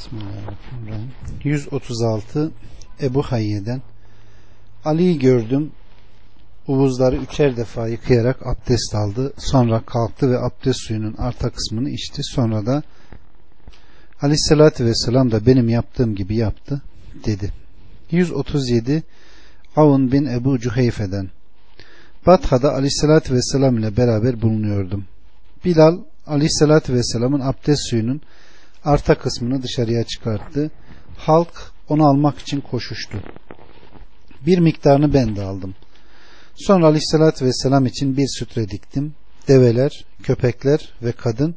Bismillahirrahmanirrahim. 136 Ebu Hayye'den Ali'yi gördüm. Uvuzları üçer defa yıkayarak abdest aldı. Sonra kalktı ve abdest suyunun arta kısmını içti. Sonra da Ali Aleyhisselatü Vesselam da benim yaptığım gibi yaptı dedi. 137 Avun bin Ebu Cüheyfe'den Batha'da Aleyhisselatü Vesselam ile beraber bulunuyordum. Bilal Ali Aleyhisselatü Vesselam'ın abdest suyunun arta kısmını dışarıya çıkarttı. Halk onu almak için koşuştu. Bir miktarını ben de aldım. Sonra aleyhissalatü vesselam için bir sütre diktim. Develer, köpekler ve kadın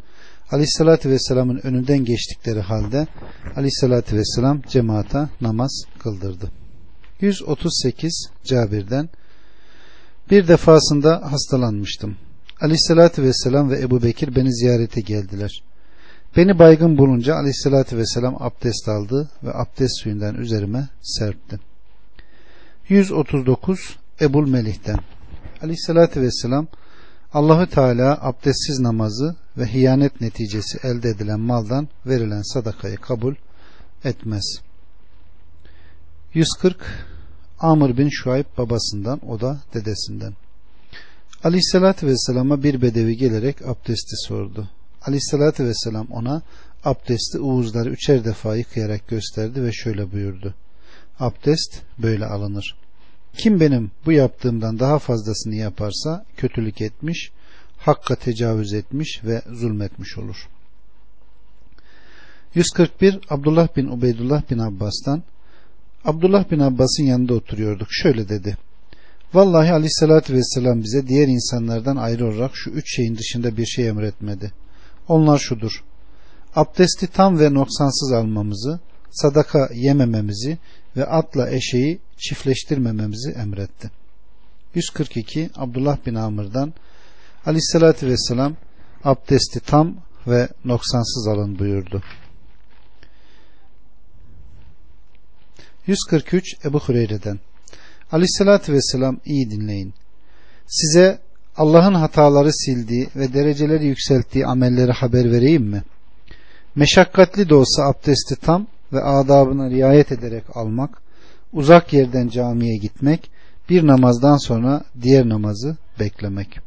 aleyhissalatü vesselamın önünden geçtikleri halde aleyhissalatü vesselam cemaata namaz kıldırdı. 138 Cabir'den bir defasında hastalanmıştım. Aleyhissalatü vesselam ve Ebu Bekir beni ziyarete geldiler. Beni baygın bulunca aleyhissalatü vesselam abdest aldı ve abdest suyundan üzerime serpti. 139 Ebul Melih'ten Aleyhissalatü vesselam Allahü Teala abdestsiz namazı ve hiyanet neticesi elde edilen maldan verilen sadakayı kabul etmez. 140 Amr bin Şuayb babasından o da dedesinden. Aleyhissalatü vesselama bir bedevi gelerek abdesti sordu. Aleyhissalatü vesselam ona abdesti uğuzları üçer defa yıkayarak gösterdi ve şöyle buyurdu. Abdest böyle alınır. Kim benim bu yaptığımdan daha fazlasını yaparsa kötülük etmiş, hakka tecavüz etmiş ve zulmetmiş olur. 141 Abdullah bin Ubeydullah bin Abbas'tan Abdullah bin Abbas'ın yanında oturuyorduk. Şöyle dedi. Vallahi aleyhissalatü vesselam bize diğer insanlardan ayrı olarak şu üç şeyin dışında bir şey emretmedi. Onlar şudur. Abdesti tam ve noksansız almamızı, sadaka yemememizi ve atla eşeği çiftleştirmememizi emretti. 142 Abdullah bin Amr'dan Aleyhisselatü Vesselam abdesti tam ve noksansız alın buyurdu. 143 Ebu Hureyre'den Aleyhisselatü Vesselam iyi dinleyin. Size Allah'ın hataları sildiği ve dereceleri yükselttiği amelleri haber vereyim mi? Meşakkatli de olsa abdesti tam ve adabına riayet ederek almak, uzak yerden camiye gitmek, bir namazdan sonra diğer namazı beklemek.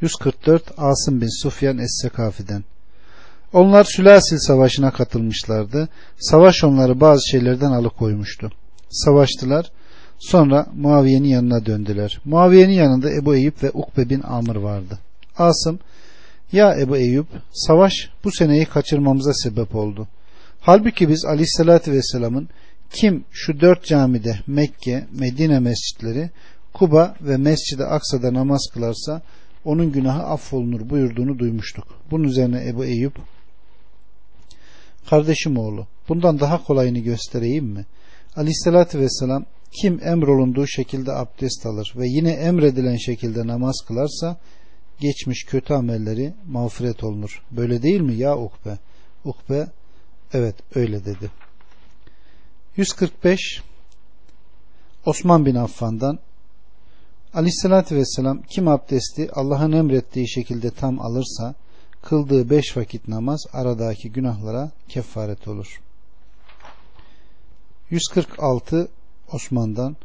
144 Asım bin Sufyan Es-Sekafi'den Onlar Sülasil Savaşı'na katılmışlardı. Savaş onları bazı şeylerden alıkoymuştu. Savaştılar Sonra Muaviye'nin yanına döndüler. Muaviye'nin yanında Ebu Eyüp ve Ukbe bin Amr vardı. Asım, ya Ebu Eyüp, savaş bu seneyi kaçırmamıza sebep oldu. Halbuki biz aleyhissalatü vesselamın kim şu dört camide Mekke, Medine mescitleri, Kuba ve Mescid-i Aksa'da namaz kılarsa onun günahı affolunur buyurduğunu duymuştuk. Bunun üzerine Ebu Eyüp Kardeşim oğlu bundan daha kolayını göstereyim mi? Aleyhissalatü vesselam kim emrolunduğu şekilde abdest alır ve yine emredilen şekilde namaz kılarsa geçmiş kötü amelleri mağfiret olunur. Böyle değil mi ya Ukbe? Ukbe evet öyle dedi. 145 Osman bin Affan'dan Aleyhissalatü Vesselam kim abdesti Allah'ın emrettiği şekilde tam alırsa kıldığı beş vakit namaz aradaki günahlara kefaret olur. 146 Osman'dan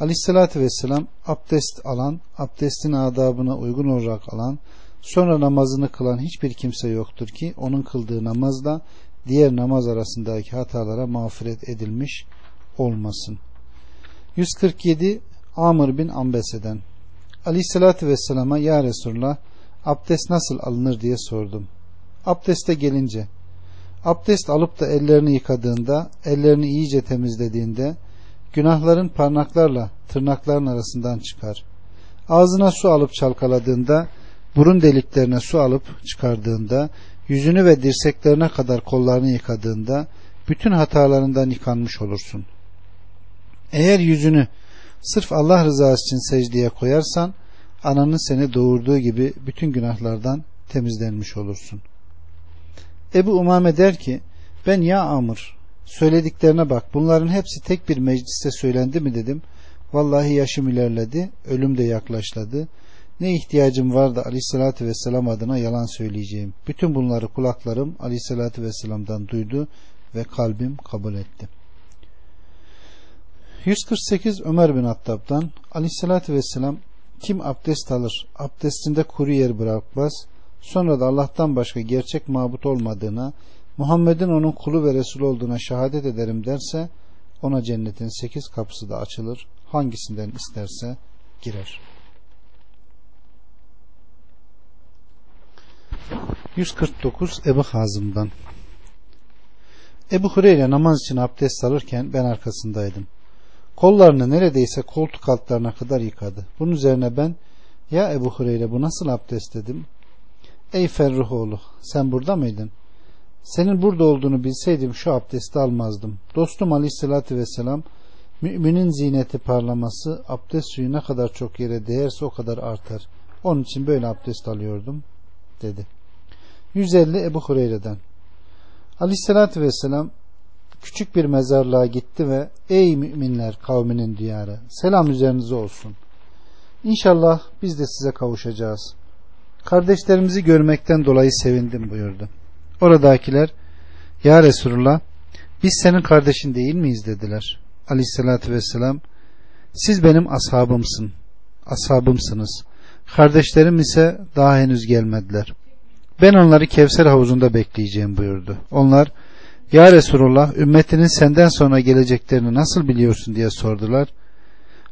Aleyhisselatü Vesselam abdest alan, abdestin adabına uygun olarak alan, sonra namazını kılan hiçbir kimse yoktur ki onun kıldığı namazla diğer namaz arasındaki hatalara mağfiret edilmiş olmasın. 147 Amr bin Ambese'den Aleyhisselatü Vesselam'a Ya Resulallah abdest nasıl alınır diye sordum. Abdeste gelince abdest alıp da ellerini yıkadığında, ellerini iyice temizlediğinde Günahların parmaklarla tırnakların arasından çıkar. Ağzına su alıp çalkaladığında, burun deliklerine su alıp çıkardığında, yüzünü ve dirseklerine kadar kollarını yıkadığında, bütün hatalarından yıkanmış olursun. Eğer yüzünü sırf Allah rızası için secdeye koyarsan, ananın seni doğurduğu gibi bütün günahlardan temizlenmiş olursun. Ebu Umame der ki, ben ya Amr Söylediklerine bak. Bunların hepsi tek bir mecliste söylendi mi dedim. Vallahi yaşım ilerledi. Ölüm de yaklaşladı. Ne ihtiyacım vardı aleyhissalatü vesselam adına yalan söyleyeceğim. Bütün bunları kulaklarım aleyhissalatü vesselam'dan duydu ve kalbim kabul etti. 148 Ömer bin Hattab'dan aleyhissalatü vesselam kim abdest alır, abdestinde kuru yer bırakmaz, sonra da Allah'tan başka gerçek mabut olmadığına, Muhammed'in onun kulu ve Resul olduğuna şehadet ederim derse ona cennetin sekiz kapısı da açılır. Hangisinden isterse girer. 149 Ebu Hazım'dan Ebu Hureyre namaz için abdest alırken ben arkasındaydım. Kollarını neredeyse koltuk altlarına kadar yıkadı. Bunun üzerine ben ya Ebu Hureyre bu nasıl abdest dedim. Ey Ferruhoğlu sen burada mıydın? Senin burada olduğunu bilseydim şu abdesti almazdım. Dostum aleyhissalatü vesselam müminin ziyneti parlaması abdest suyu ne kadar çok yere değerse o kadar artar. Onun için böyle abdest alıyordum dedi. 150 Ebu Hureyre'den Aleyhissalatü vesselam küçük bir mezarlığa gitti ve ey müminler kavminin diyarı selam üzerinize olsun. İnşallah biz de size kavuşacağız. Kardeşlerimizi görmekten dolayı sevindim buyurdu. Oradakiler ya Resulullah biz senin kardeşin değil miyiz dediler. Aleyhissalatü vesselam siz benim ashabımsın, ashabımsınız. Kardeşlerim ise daha henüz gelmediler. Ben onları Kevser havuzunda bekleyeceğim buyurdu. Onlar ya Resulullah ümmetinin senden sonra geleceklerini nasıl biliyorsun diye sordular.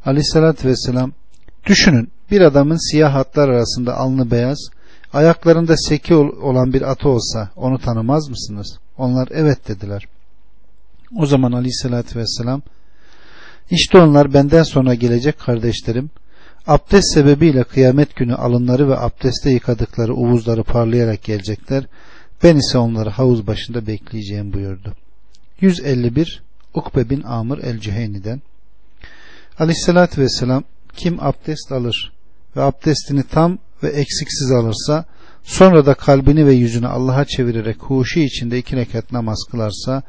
Aleyhissalatü vesselam düşünün bir adamın siyah hatlar arasında alnı beyaz Ayaklarında seki olan bir atı olsa onu tanımaz mısınız? Onlar evet dediler. O zaman aleyhissalatü vesselam işte onlar benden sonra gelecek kardeşlerim abdest sebebiyle kıyamet günü alınları ve abdeste yıkadıkları uvuzları parlayarak gelecekler. Ben ise onları havuz başında bekleyeceğim buyurdu. 151 Ukbe bin Amr el-Cüheyni'den Aleyhisselatü Vesselam kim abdest alır ve abdestini tam ve eksiksiz alırsa sonra da kalbini ve yüzünü Allah'a çevirerek huşu içinde iki rekat namaz kılarsa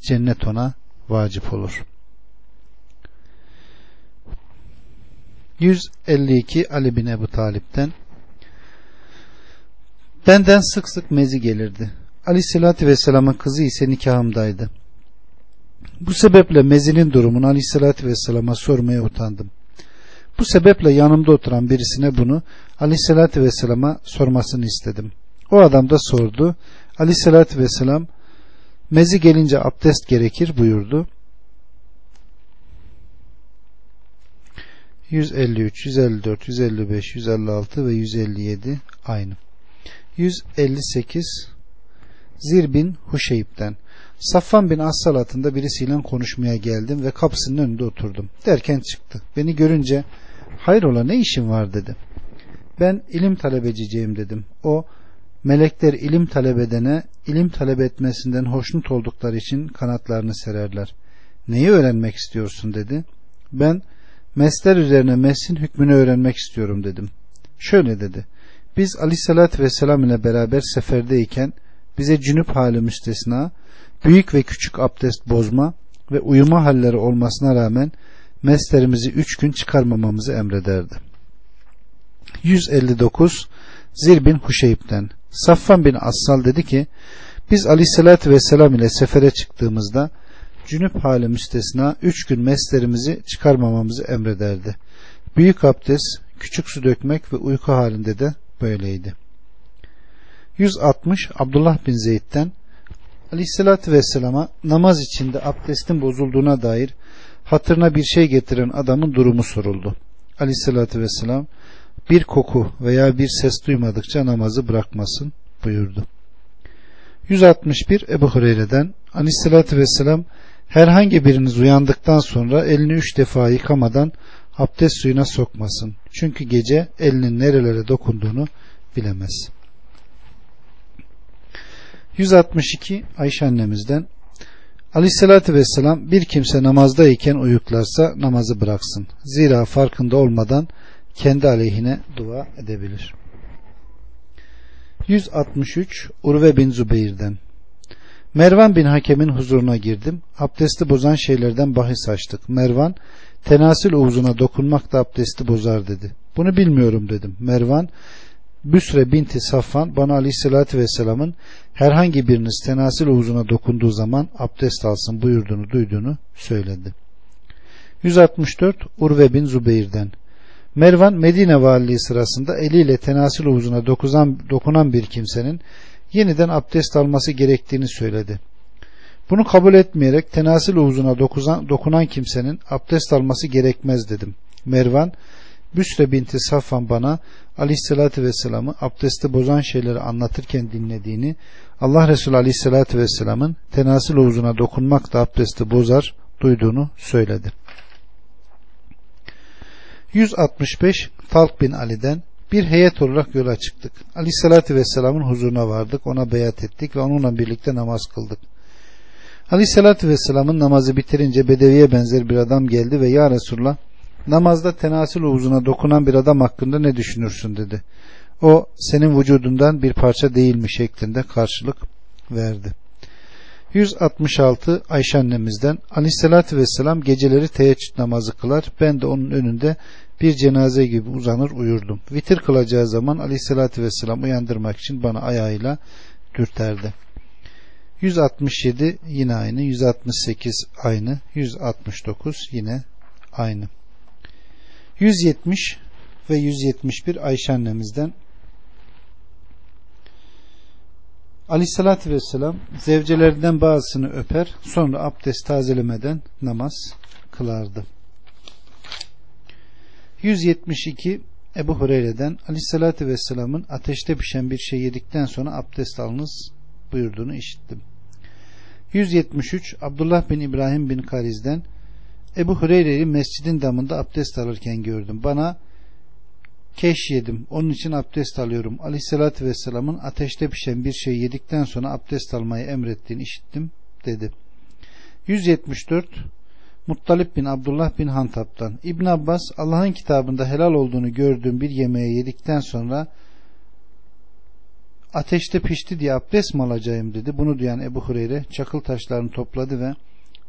cennet ona vacip olur. 152 Ali bin Ebu Talip'ten Benden sık sık mezi gelirdi. Ali Selatü Vesselam'ın kızı ise nikahımdaydı. Bu sebeple mezinin durumunu Ali Selatü Vesselam'a sormaya utandım. Bu sebeple yanımda oturan birisine bunu Aleyhisselatü Vesselam'a sormasını istedim. O adam da sordu. Aleyhisselatü Vesselam mezi gelince abdest gerekir buyurdu. 153, 154, 155, 156 ve 157 aynı. 158 Zir bin Huşeyb'den Safvan bin As salatında birisiyle konuşmaya geldim ve kapısının önünde oturdum. Derken çıktı. Beni görünce hayrola ne işin var dedi ben ilim talebeciyim dedim. O melekler ilim talep edene ilim talep etmesinden hoşnut oldukları için kanatlarını sererler. Neyi öğrenmek istiyorsun dedi. Ben mesler üzerine meslin hükmünü öğrenmek istiyorum dedim. Şöyle dedi. Biz Ali ve vesselam ile beraber seferdeyken bize cünüp hali müstesna, büyük ve küçük abdest bozma ve uyuma halleri olmasına rağmen meslerimizi üç gün çıkarmamamızı emrederdi.'' 159 Zir bin Huşeyb'den Saffan bin Assal dedi ki biz aleyhissalatü vesselam ile sefere çıktığımızda cünüp hali müstesna 3 gün meslerimizi çıkarmamamızı emrederdi. Büyük abdest, küçük su dökmek ve uyku halinde de böyleydi. 160 Abdullah bin Zeyd'den Aleyhisselatü Vesselam'a namaz içinde abdestin bozulduğuna dair hatırına bir şey getiren adamın durumu soruldu. Aleyhisselatü Vesselam bir koku veya bir ses duymadıkça namazı bırakmasın buyurdu. 161 Ebu Hureyre'den Aleyhisselatü Vesselam herhangi biriniz uyandıktan sonra elini üç defa yıkamadan abdest suyuna sokmasın. Çünkü gece elinin nerelere dokunduğunu bilemez. 162 Ayşe annemizden Aleyhisselatü Vesselam bir kimse namazdayken uyuklarsa namazı bıraksın. Zira farkında olmadan kendi aleyhine dua edebilir. 163 Urve bin Zübeyir'den Mervan bin Hakem'in huzuruna girdim. Abdesti bozan şeylerden bahis açtık. Mervan, tenasil uzuna dokunmak da abdesti bozar dedi. Bunu bilmiyorum dedim. Mervan, Büsre binti Safvan bana aleyhissalatü vesselamın herhangi biriniz tenasil uzuna dokunduğu zaman abdest alsın buyurduğunu duyduğunu söyledi. 164 Urve bin Zübeyir'den Mervan Medine valiliği sırasında eliyle tenasül havuzuna dokunan bir kimsenin yeniden abdest alması gerektiğini söyledi. Bunu kabul etmeyerek tenasül havuzuna dokunan kimsenin abdest alması gerekmez dedim. Mervan Büsre binti Safvan bana aleyhissalatü vesselam'ı abdesti bozan şeyleri anlatırken dinlediğini Allah Resulü aleyhissalatü vesselam'ın tenasül havuzuna dokunmak da abdesti bozar duyduğunu söyledi. 165 Talk bin Ali'den bir heyet olarak yola çıktık. Ali Aleyhissalatü Vesselam'ın huzuruna vardık. Ona beyat ettik ve onunla birlikte namaz kıldık. Ali Aleyhissalatü Vesselam'ın namazı bitirince bedeviye benzer bir adam geldi ve Ya Resulallah namazda tenasül uzuna dokunan bir adam hakkında ne düşünürsün dedi. O senin vücudundan bir parça değil mi şeklinde karşılık verdi. 166 Ayşe annemizden aleyhissalatü vesselam geceleri teheccüd namazı kılar. Ben de onun önünde bir cenaze gibi uzanır uyurdum. Vitir kılacağı zaman aleyhissalatü vesselam uyandırmak için bana ayağıyla dürterdi. 167 yine aynı. 168 aynı. 169 yine aynı. 170 ve 171 Ayşe annemizden Aleyhissalatü vesselam zevcelerinden bazısını öper sonra abdest tazelemeden namaz kılardı. 172 Ebu Hureyre'den Aleyhissalatü vesselamın ateşte pişen bir şey yedikten sonra abdest alınız buyurduğunu işittim. 173 Abdullah bin İbrahim bin Kariz'den Ebu Hureyre'yi mescidin damında abdest alırken gördüm. Bana keş yedim. Onun için abdest alıyorum. Aleyhissalatü vesselamın ateşte pişen bir şey yedikten sonra abdest almayı emrettiğini işittim dedi. 174 Muttalip bin Abdullah bin Hantap'tan İbn Abbas Allah'ın kitabında helal olduğunu gördüğüm bir yemeği yedikten sonra ateşte pişti diye abdest mi alacağım? dedi. Bunu duyan Ebu Hureyre çakıl taşlarını topladı ve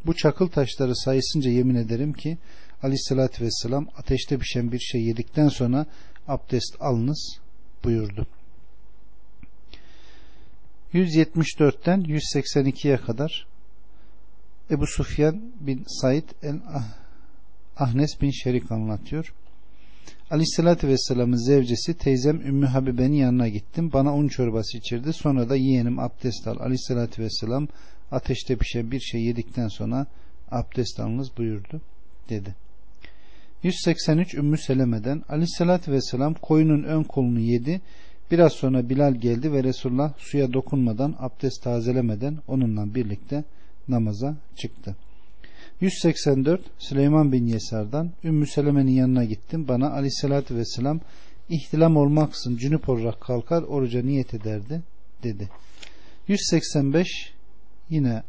bu çakıl taşları sayısınca yemin ederim ki aleyhissalatü vesselam ateşte pişen bir şey yedikten sonra abdest alınız buyurdu. 174'ten 182'ye kadar Ebu Sufyan bin Said en ah-, Ahnes bin Şerik anlatıyor. Aleyhissalatü Vesselam'ın zevcesi teyzem Ümmü Habibe'nin yanına gittim. Bana un çorbası içirdi. Sonra da yeğenim abdest al. Aleyhissalatü Vesselam ateşte pişen bir şey yedikten sonra abdest alınız buyurdu dedi. 183 Ümmü Seleme'den aleyhissalatü vesselam koyunun ön kolunu yedi. Biraz sonra Bilal geldi ve Resulullah suya dokunmadan abdest tazelemeden onunla birlikte namaza çıktı. 184 Süleyman bin Yesar'dan Ümmü Seleme'nin yanına gittim. Bana aleyhissalatü vesselam ihtilam olmaksızın cünüp olarak kalkar oruca niyet ederdi dedi. 185 yine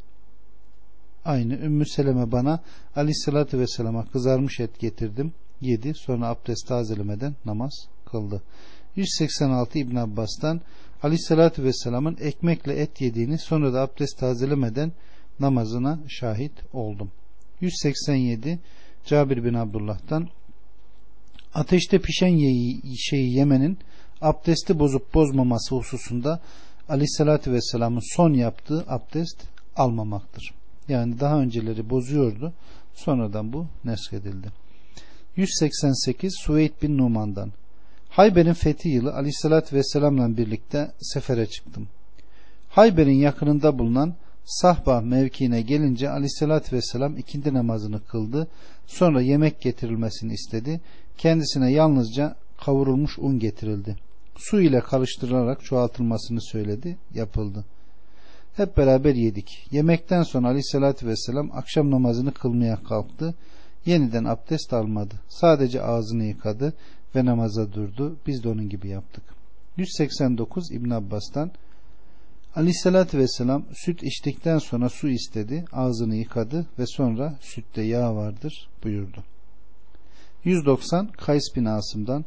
Aynı Ümmü Seleme bana aleyhissalatü vesselama kızarmış et getirdim. Yedi. Sonra abdest tazelemeden namaz kıldı. 186 İbn Abbas'tan aleyhissalatü vesselamın ekmekle et yediğini sonra da abdest tazelemeden namazına şahit oldum. 187 Cabir bin Abdullah'tan ateşte pişen şeyi yemenin abdesti bozup bozmaması hususunda aleyhissalatü vesselamın son yaptığı abdest almamaktır yani daha önceleri bozuyordu. Sonradan bu neskedildi. 188 Suveyd bin Numan'dan Hayber'in fethi yılı aleyhissalatü vesselamla birlikte sefere çıktım. Hayber'in yakınında bulunan Sahba mevkiine gelince aleyhissalatü vesselam ikindi namazını kıldı. Sonra yemek getirilmesini istedi. Kendisine yalnızca kavurulmuş un getirildi. Su ile karıştırılarak çoğaltılmasını söyledi. Yapıldı. Hep beraber yedik. Yemekten sonra aleyhissalatü vesselam akşam namazını kılmaya kalktı. Yeniden abdest almadı. Sadece ağzını yıkadı ve namaza durdu. Biz de onun gibi yaptık. 189 İbn Abbas'tan Aleyhissalatü vesselam süt içtikten sonra su istedi, ağzını yıkadı ve sonra sütte yağ vardır buyurdu. 190 Kays bin Asım'dan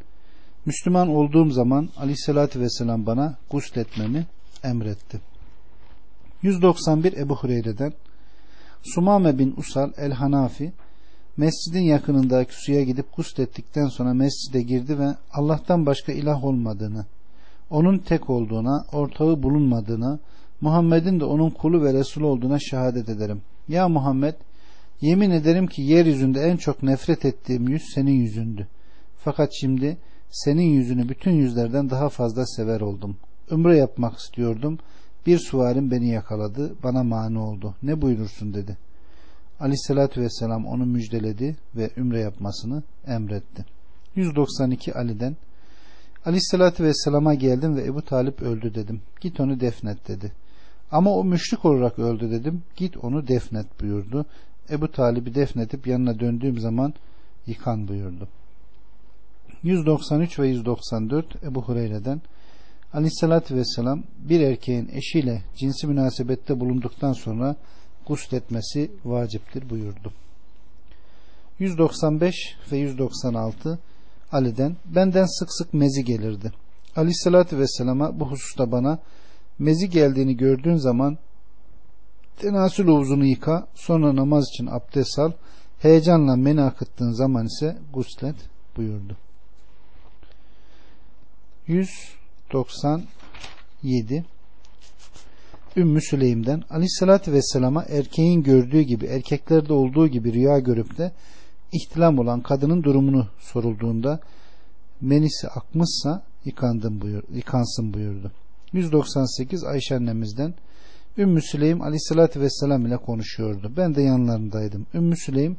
Müslüman olduğum zaman Aleyhissalatü vesselam bana gusletmemi emretti. 191 Ebu Hureyre'den Sumame bin Usal el-Hanafi mescidin yakınındaki suya gidip guslettikten sonra mescide girdi ve Allah'tan başka ilah olmadığını, onun tek olduğuna, ortağı bulunmadığını, Muhammed'in de onun kulu ve Resul olduğuna şehadet ederim. Ya Muhammed, yemin ederim ki yeryüzünde en çok nefret ettiğim yüz senin yüzündü. Fakat şimdi senin yüzünü bütün yüzlerden daha fazla sever oldum. Ömre yapmak istiyordum.'' Bir suarim beni yakaladı, bana mani oldu. Ne buyurursun dedi. Aleyhissalatü vesselam onu müjdeledi ve ümre yapmasını emretti. 192 Ali'den Aleyhissalatü vesselama geldim ve Ebu Talip öldü dedim. Git onu defnet dedi. Ama o müşrik olarak öldü dedim. Git onu defnet buyurdu. Ebu Talip'i defnetip yanına döndüğüm zaman yıkan buyurdu. 193 ve 194 Ebu Hureyre'den Aleyhissalatü vesselam bir erkeğin eşiyle cinsi münasebette bulunduktan sonra gusletmesi vaciptir buyurdu. 195 ve 196 Ali'den benden sık sık mezi gelirdi. Aleyhissalatü vesselama bu hususta bana mezi geldiğini gördüğün zaman tenasül havuzunu yıka sonra namaz için abdest al heyecanla meni akıttığın zaman ise guslet buyurdu. 100 97 Ümmü Süleym'den Aleyhisselatü Vesselam'a erkeğin gördüğü gibi erkeklerde olduğu gibi rüya görüp de ihtilam olan kadının durumunu sorulduğunda menisi akmışsa yıkandım buyur, yıkansın buyurdu. 198 Ayşe annemizden Ümmü Süleym aleyhissalatü vesselam ile konuşuyordu. Ben de yanlarındaydım. Ümmü Süleym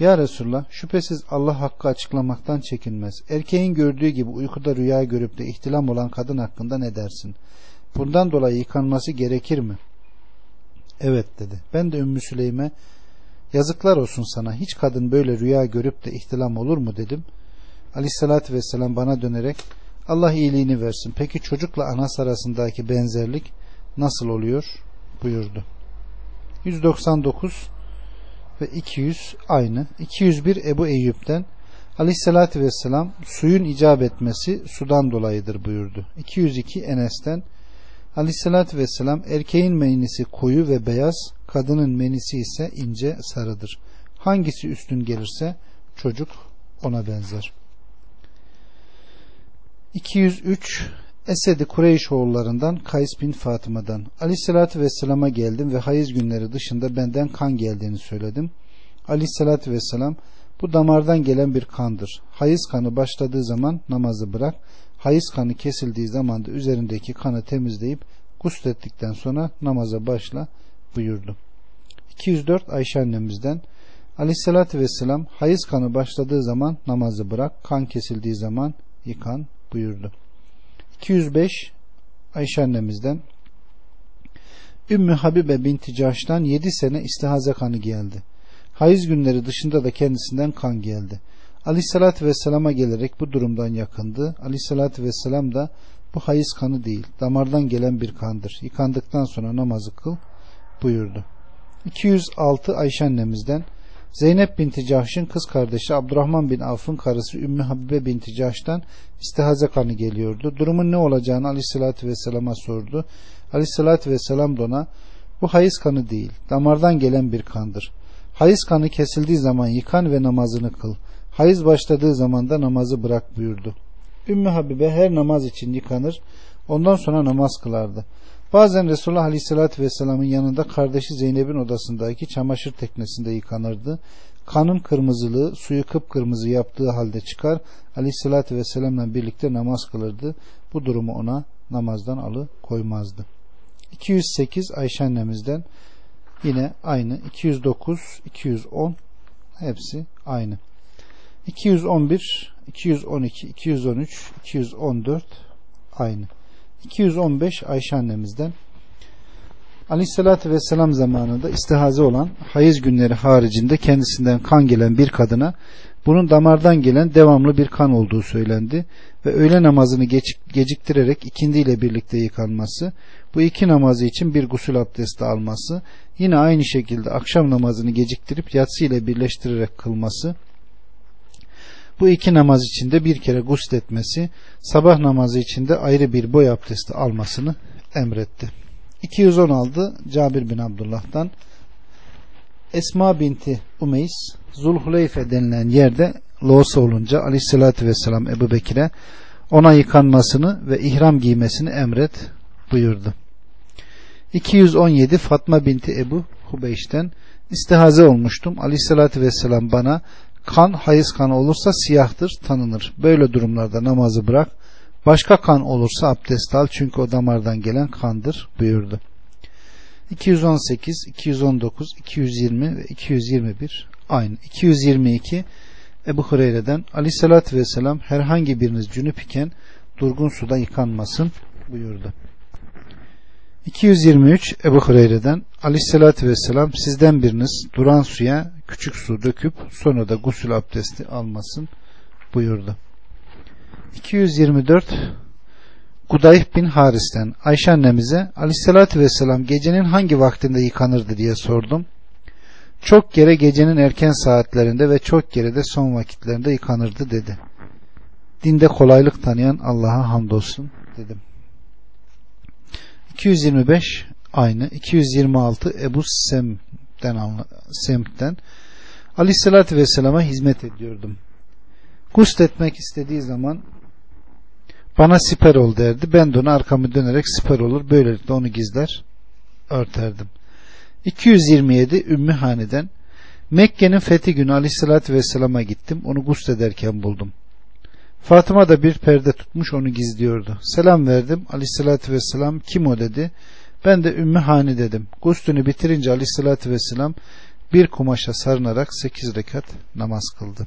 ya Resulullah şüphesiz Allah hakkı açıklamaktan çekinmez. Erkeğin gördüğü gibi uykuda rüya görüp de ihtilam olan kadın hakkında ne dersin? Bundan dolayı yıkanması gerekir mi? Evet dedi. Ben de Ümmü Süleym'e yazıklar olsun sana hiç kadın böyle rüya görüp de ihtilam olur mu dedim. Aleyhissalatü vesselam bana dönerek Allah iyiliğini versin. Peki çocukla anas arasındaki benzerlik nasıl oluyor? buyurdu. 199 ve 200 aynı. 201 Ebu Eyyub'den Aleyhisselatü Vesselam suyun icap etmesi sudan dolayıdır buyurdu. 202 Enes'ten Aleyhisselatü Vesselam erkeğin menisi koyu ve beyaz, kadının menisi ise ince sarıdır. Hangisi üstün gelirse çocuk ona benzer. 203 Esed-i Kureyş oğullarından Kays bin Fatıma'dan Aleyhisselatü Vesselam'a geldim ve hayız günleri dışında benden kan geldiğini söyledim. Aleyhisselatü Vesselam bu damardan gelen bir kandır. Hayız kanı başladığı zaman namazı bırak. Hayız kanı kesildiği zaman da üzerindeki kanı temizleyip guslettikten sonra namaza başla buyurdu. 204 Ayşe annemizden Aleyhisselatü Vesselam hayız kanı başladığı zaman namazı bırak, kan kesildiği zaman yıkan buyurdu. 205 Ayşe annemizden Ümmü Habibe binti Caş'tan 7 sene istihaze kanı geldi. Hayız günleri dışında da kendisinden kan geldi. Ali sallallahu vesselam'a gelerek bu durumdan yakındı. Ali sallallahu vesselam da bu hayız kanı değil, damardan gelen bir kandır. Yıkandıktan sonra namazı kıl buyurdu. 206 Ayşe annemizden Zeynep binti Cahş'ın kız kardeşi Abdurrahman bin Avf'ın karısı Ümmü Habibe binti Cahş'tan istihaze kanı geliyordu. Durumun ne olacağını aleyhissalatü vesselama sordu. Aleyhissalatü vesselam da ona bu hayız kanı değil damardan gelen bir kandır. Hayız kanı kesildiği zaman yıkan ve namazını kıl. Hayız başladığı zaman da namazı bırak buyurdu. Ümmü Habibe her namaz için yıkanır ondan sonra namaz kılardı. Bazen Resulullah Aleyhisselatü Vesselam'ın yanında kardeşi Zeynep'in odasındaki çamaşır teknesinde yıkanırdı. Kanın kırmızılığı suyu kıpkırmızı yaptığı halde çıkar. Aleyhisselatü Vesselam'la birlikte namaz kılırdı. Bu durumu ona namazdan alı koymazdı. 208 Ayşe annemizden yine aynı. 209, 210 hepsi aynı. 211, 212, 213, 214 aynı. 215 Ayşe annemizden. Aleyhisselatü Vesselam zamanında istihaze olan hayız günleri haricinde kendisinden kan gelen bir kadına bunun damardan gelen devamlı bir kan olduğu söylendi ve öğle namazını geciktirerek ikindi ile birlikte yıkanması, bu iki namazı için bir gusül abdesti alması, yine aynı şekilde akşam namazını geciktirip yatsı ile birleştirerek kılması, bu iki namaz içinde bir kere gusletmesi, sabah namazı içinde ayrı bir boy abdesti almasını emretti. 216 Cabir bin Abdullah'tan Esma binti Umeys Zulhuleyfe denilen yerde loğusa olunca aleyhissalatü vesselam Ebu Bekir'e ona yıkanmasını ve ihram giymesini emret buyurdu. 217 Fatma binti Ebu Hubeyş'ten istihaze olmuştum. Aleyhissalatü vesselam bana kan hayız kanı olursa siyahtır tanınır. Böyle durumlarda namazı bırak. Başka kan olursa abdest al çünkü o damardan gelen kandır buyurdu. 218, 219, 220 ve 221 aynı. 222 Ebu Hureyre'den Ali sallallahu vesselam herhangi biriniz cünüp iken durgun suda yıkanmasın buyurdu. 223 Ebu Hureyre'den Ali sallallahu vesselam sizden biriniz duran suya küçük su döküp sonra da gusül abdesti almasın buyurdu. 224 Kudayf bin Haris'ten Ayşe annemize aleyhissalatü vesselam gecenin hangi vaktinde yıkanırdı diye sordum. Çok kere gecenin erken saatlerinde ve çok kere de son vakitlerinde yıkanırdı dedi. Dinde kolaylık tanıyan Allah'a hamdolsun dedim. 225 aynı. 226 Ebu Sem semtten, semtten aleyhissalatü vesselama hizmet ediyordum. Gust etmek istediği zaman bana siper ol derdi. Ben de ona arkamı dönerek siper olur. Böylelikle onu gizler örterdim. 227 Ümmü Hane'den Mekke'nin fethi günü Ali aleyhissalatü vesselama gittim. Onu guslederken buldum. Fatıma da bir perde tutmuş onu gizliyordu. Selam verdim. Ali Aleyhissalatü vesselam kim o dedi. Ben de Ümmü Hani dedim. Guslünü bitirince aleyhissalatü vesselam bir kumaşa sarınarak 8 rekat namaz kıldı.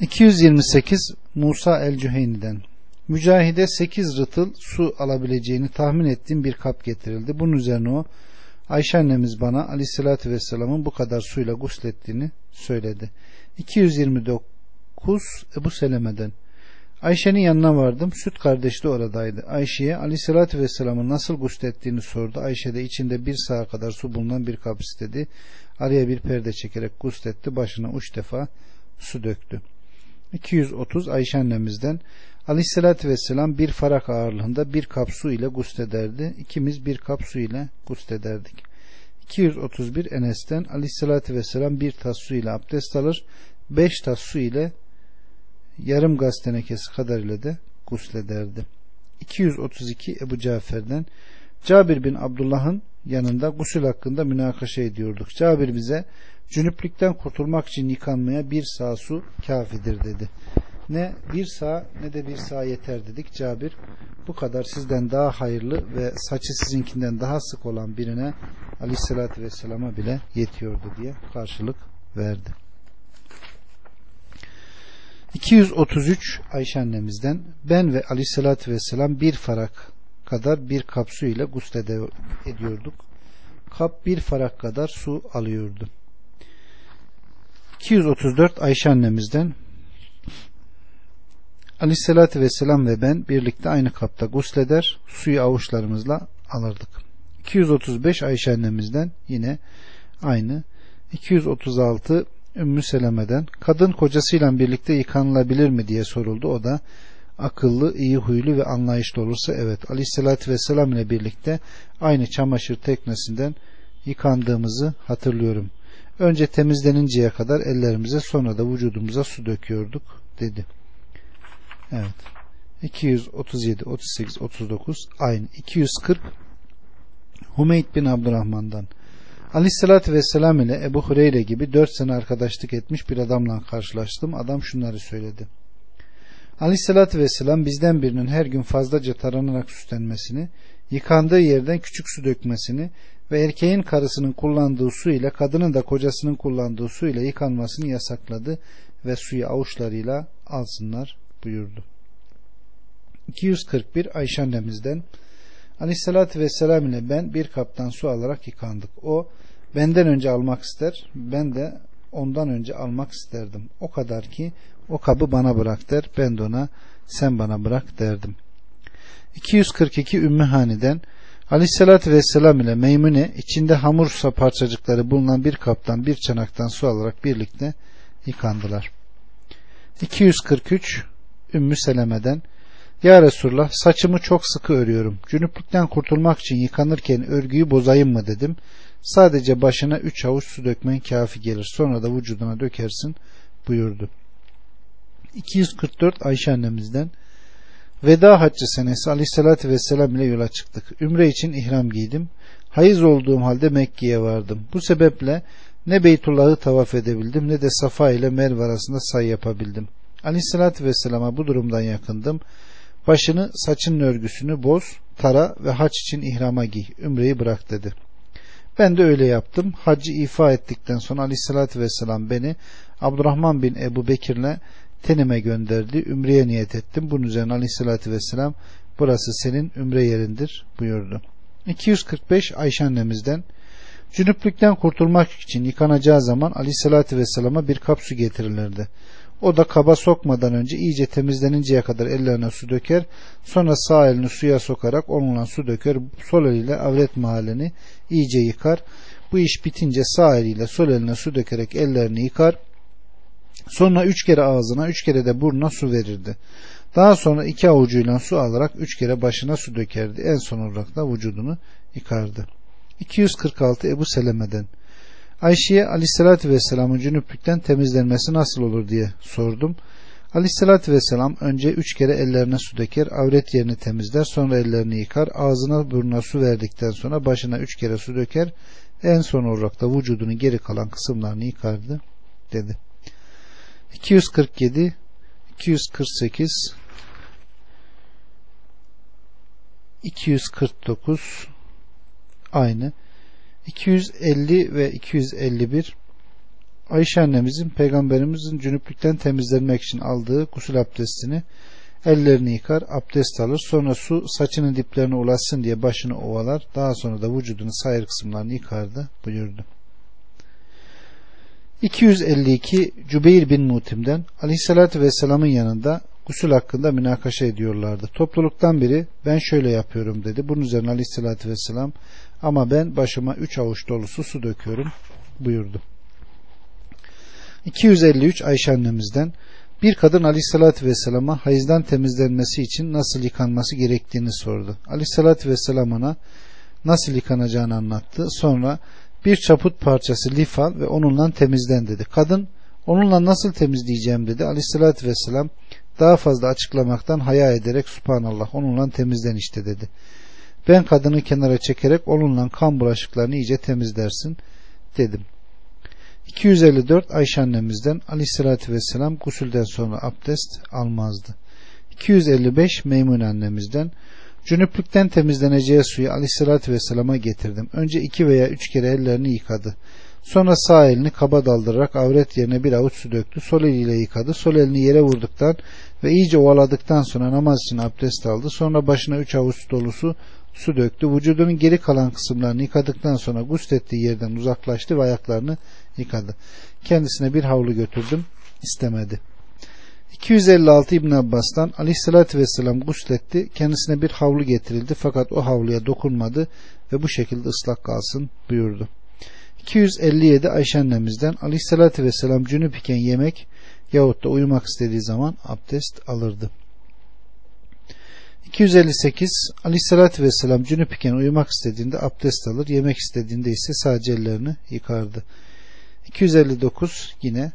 228 Musa el-Cüheyni'den Mücahide 8 rıtıl su alabileceğini tahmin ettiğim bir kap getirildi. Bunun üzerine o Ayşe annemiz bana aleyhissalatü vesselamın bu kadar suyla guslettiğini söyledi. 229 Ebu Seleme'den Ayşe'nin yanına vardım. Süt kardeş de oradaydı. Ayşe'ye Ali aleyhissalatü vesselamın nasıl gusül ettiğini sordu. Ayşe de içinde bir sağa kadar su bulunan bir kap istedi. Araya bir perde çekerek gusül etti. Başına üç defa su döktü. 230 Ayşe annemizden Aleyhisselatü Vesselam bir farak ağırlığında bir kap su ile guslederdi. İkimiz bir kap su ile guslederdik. 231 Enes'ten Aleyhisselatü Vesselam bir tas su ile abdest alır, beş tas su ile yarım gaz tenekesi kadarıyla da guslederdi. 232 Ebu Cafer'den Cabir bin Abdullah'ın yanında gusül hakkında münakaşa ediyorduk. Cabir bize cünüplükten kurtulmak için yıkanmaya bir sağ su kafidir dedi. Ne bir sağ ne de bir sağ yeter dedik. Cabir bu kadar sizden daha hayırlı ve saçı sizinkinden daha sık olan birine Ali aleyhissalatü vesselama bile yetiyordu diye karşılık verdi. 233 Ayşe annemizden ben ve aleyhissalatü vesselam bir farak kadar bir kap su ile guslede ediyorduk. Kap bir farak kadar su alıyordu. 234 Ayşe annemizden Aleyhisselatü Vesselam ve ben birlikte aynı kapta gusleder, suyu avuçlarımızla alırdık. 235 Ayşe annemizden yine aynı. 236 Ümmü Seleme'den kadın kocasıyla birlikte yıkanılabilir mi diye soruldu. O da akıllı, iyi huylu ve anlayışlı olursa evet. Aleyhisselatü Vesselam ile birlikte aynı çamaşır teknesinden yıkandığımızı hatırlıyorum. Önce temizleninceye kadar ellerimize sonra da vücudumuza su döküyorduk dedi. Evet. 237, 38, 39 aynı. 240 Humeyd bin Abdurrahman'dan Aleyhisselatü Vesselam ile Ebu Hureyre gibi dört sene arkadaşlık etmiş bir adamla karşılaştım. Adam şunları söyledi. Aleyhisselatü Vesselam bizden birinin her gün fazlaca taranarak süslenmesini, yıkandığı yerden küçük su dökmesini ve erkeğin karısının kullandığı su ile kadının da kocasının kullandığı su ile yıkanmasını yasakladı ve suyu avuçlarıyla alsınlar buyurdu. 241 Ayşe annemizden Aleyhisselatü Vesselam ile ben bir kaptan su alarak yıkandık. O benden önce almak ister. Ben de ondan önce almak isterdim. O kadar ki o kabı bana bırak der. Ben de ona sen bana bırak derdim. 242 Ümmühani'den Aleyhisselatü Vesselam ile Meymune içinde hamur parçacıkları bulunan bir kaptan bir çanaktan su alarak birlikte yıkandılar. 243 Ümmü Seleme'den Ya Resulullah saçımı çok sıkı örüyorum. Cünüplükten kurtulmak için yıkanırken örgüyü bozayım mı dedim. Sadece başına üç avuç su dökmen kafi gelir. Sonra da vücuduna dökersin buyurdu. 244 Ayşe annemizden Veda haccı senesi aleyhissalatü vesselam ile yola çıktık. Ümre için ihram giydim. Hayız olduğum halde Mekke'ye vardım. Bu sebeple ne Beytullah'ı tavaf edebildim ne de Safa ile Merve arasında say yapabildim. Aleyhissalatü vesselama bu durumdan yakındım. Başını saçının örgüsünü boz, tara ve haç için ihrama giy. Ümreyi bırak dedi.'' Ben de öyle yaptım. Hacı ifa ettikten sonra aleyhissalatü vesselam beni Abdurrahman bin Ebu Bekir'le tenime gönderdi. Ümreye niyet ettim. Bunun üzerine aleyhissalatü vesselam burası senin ümre yerindir buyurdu. 245 Ayşe annemizden Cünüplükten kurtulmak için yıkanacağı zaman aleyhissalatü vesselama bir kap su getirilirdi. O da kaba sokmadan önce iyice temizleninceye kadar ellerine su döker. Sonra sağ elini suya sokarak onunla su döker. Sol eliyle avret mahallini iyice yıkar. Bu iş bitince sağ eliyle sol eline su dökerek ellerini yıkar. Sonra üç kere ağzına, üç kere de burnuna su verirdi. Daha sonra iki avucuyla su alarak üç kere başına su dökerdi. En son olarak da vücudunu yıkardı. 246 Ebu Seleme'den Ayşe'ye aleyhissalatü vesselamın cünüplükten temizlenmesi nasıl olur diye sordum. Aleyhissalatü vesselam önce üç kere ellerine su döker, avret yerini temizler, sonra ellerini yıkar, ağzına burnuna su verdikten sonra başına üç kere su döker, en son olarak da vücudunun geri kalan kısımlarını yıkardı dedi. 247 248 249 aynı 250 ve 251 Ayşe annemizin peygamberimizin cünüplükten temizlenmek için aldığı gusül abdestini ellerini yıkar abdest alır sonra su saçının diplerine ulaşsın diye başını ovalar daha sonra da vücudunun sayır kısımlarını yıkardı buyurdu. 252 Cübeyr bin Mutim'den Aleyhisselatü Vesselam'ın yanında gusül hakkında münakaşa ediyorlardı. Topluluktan biri ben şöyle yapıyorum dedi. Bunun üzerine Aleyhisselatü Vesselam ama ben başıma üç avuç dolusu su döküyorum buyurdu. 253 Ayşe annemizden bir kadın Ali aleyhissalatü vesselama hayızdan temizlenmesi için nasıl yıkanması gerektiğini sordu. Ali Aleyhissalatü vesselam ona nasıl yıkanacağını anlattı. Sonra bir çaput parçası lifal ve onunla temizlen dedi. Kadın onunla nasıl temizleyeceğim dedi. Ali Aleyhissalatü vesselam daha fazla açıklamaktan haya ederek subhanallah onunla temizlen işte dedi. Ben kadını kenara çekerek onunla kan bulaşıklarını iyice temizlersin dedim. 254 Ayşe annemizden Ali aleyhissalatü vesselam gusülden sonra abdest almazdı. 255 Meymun annemizden cünüplükten temizleneceği suyu Ali aleyhissalatü vesselama getirdim. Önce iki veya üç kere ellerini yıkadı. Sonra sağ elini kaba daldırarak avret yerine bir avuç su döktü. Sol eliyle yıkadı. Sol elini yere vurduktan ve iyice ovaladıktan sonra namaz için abdest aldı. Sonra başına üç avuç dolusu su döktü. Vücudunun geri kalan kısımlarını yıkadıktan sonra guslettiği yerden uzaklaştı ve ayaklarını yıkadı. Kendisine bir havlu götürdüm. istemedi. 256 İbn Abbas'tan Ali Sallallahu Aleyhisselatü Vesselam gusletti. Kendisine bir havlu getirildi fakat o havluya dokunmadı ve bu şekilde ıslak kalsın buyurdu. 257 Ayşe annemizden Aleyhisselatü Vesselam cünüp iken yemek yahut da uyumak istediği zaman abdest alırdı. 258 Aleyhisselatü Vesselam cünüp iken uyumak istediğinde abdest alır, yemek istediğinde ise sadece ellerini yıkardı. 259 yine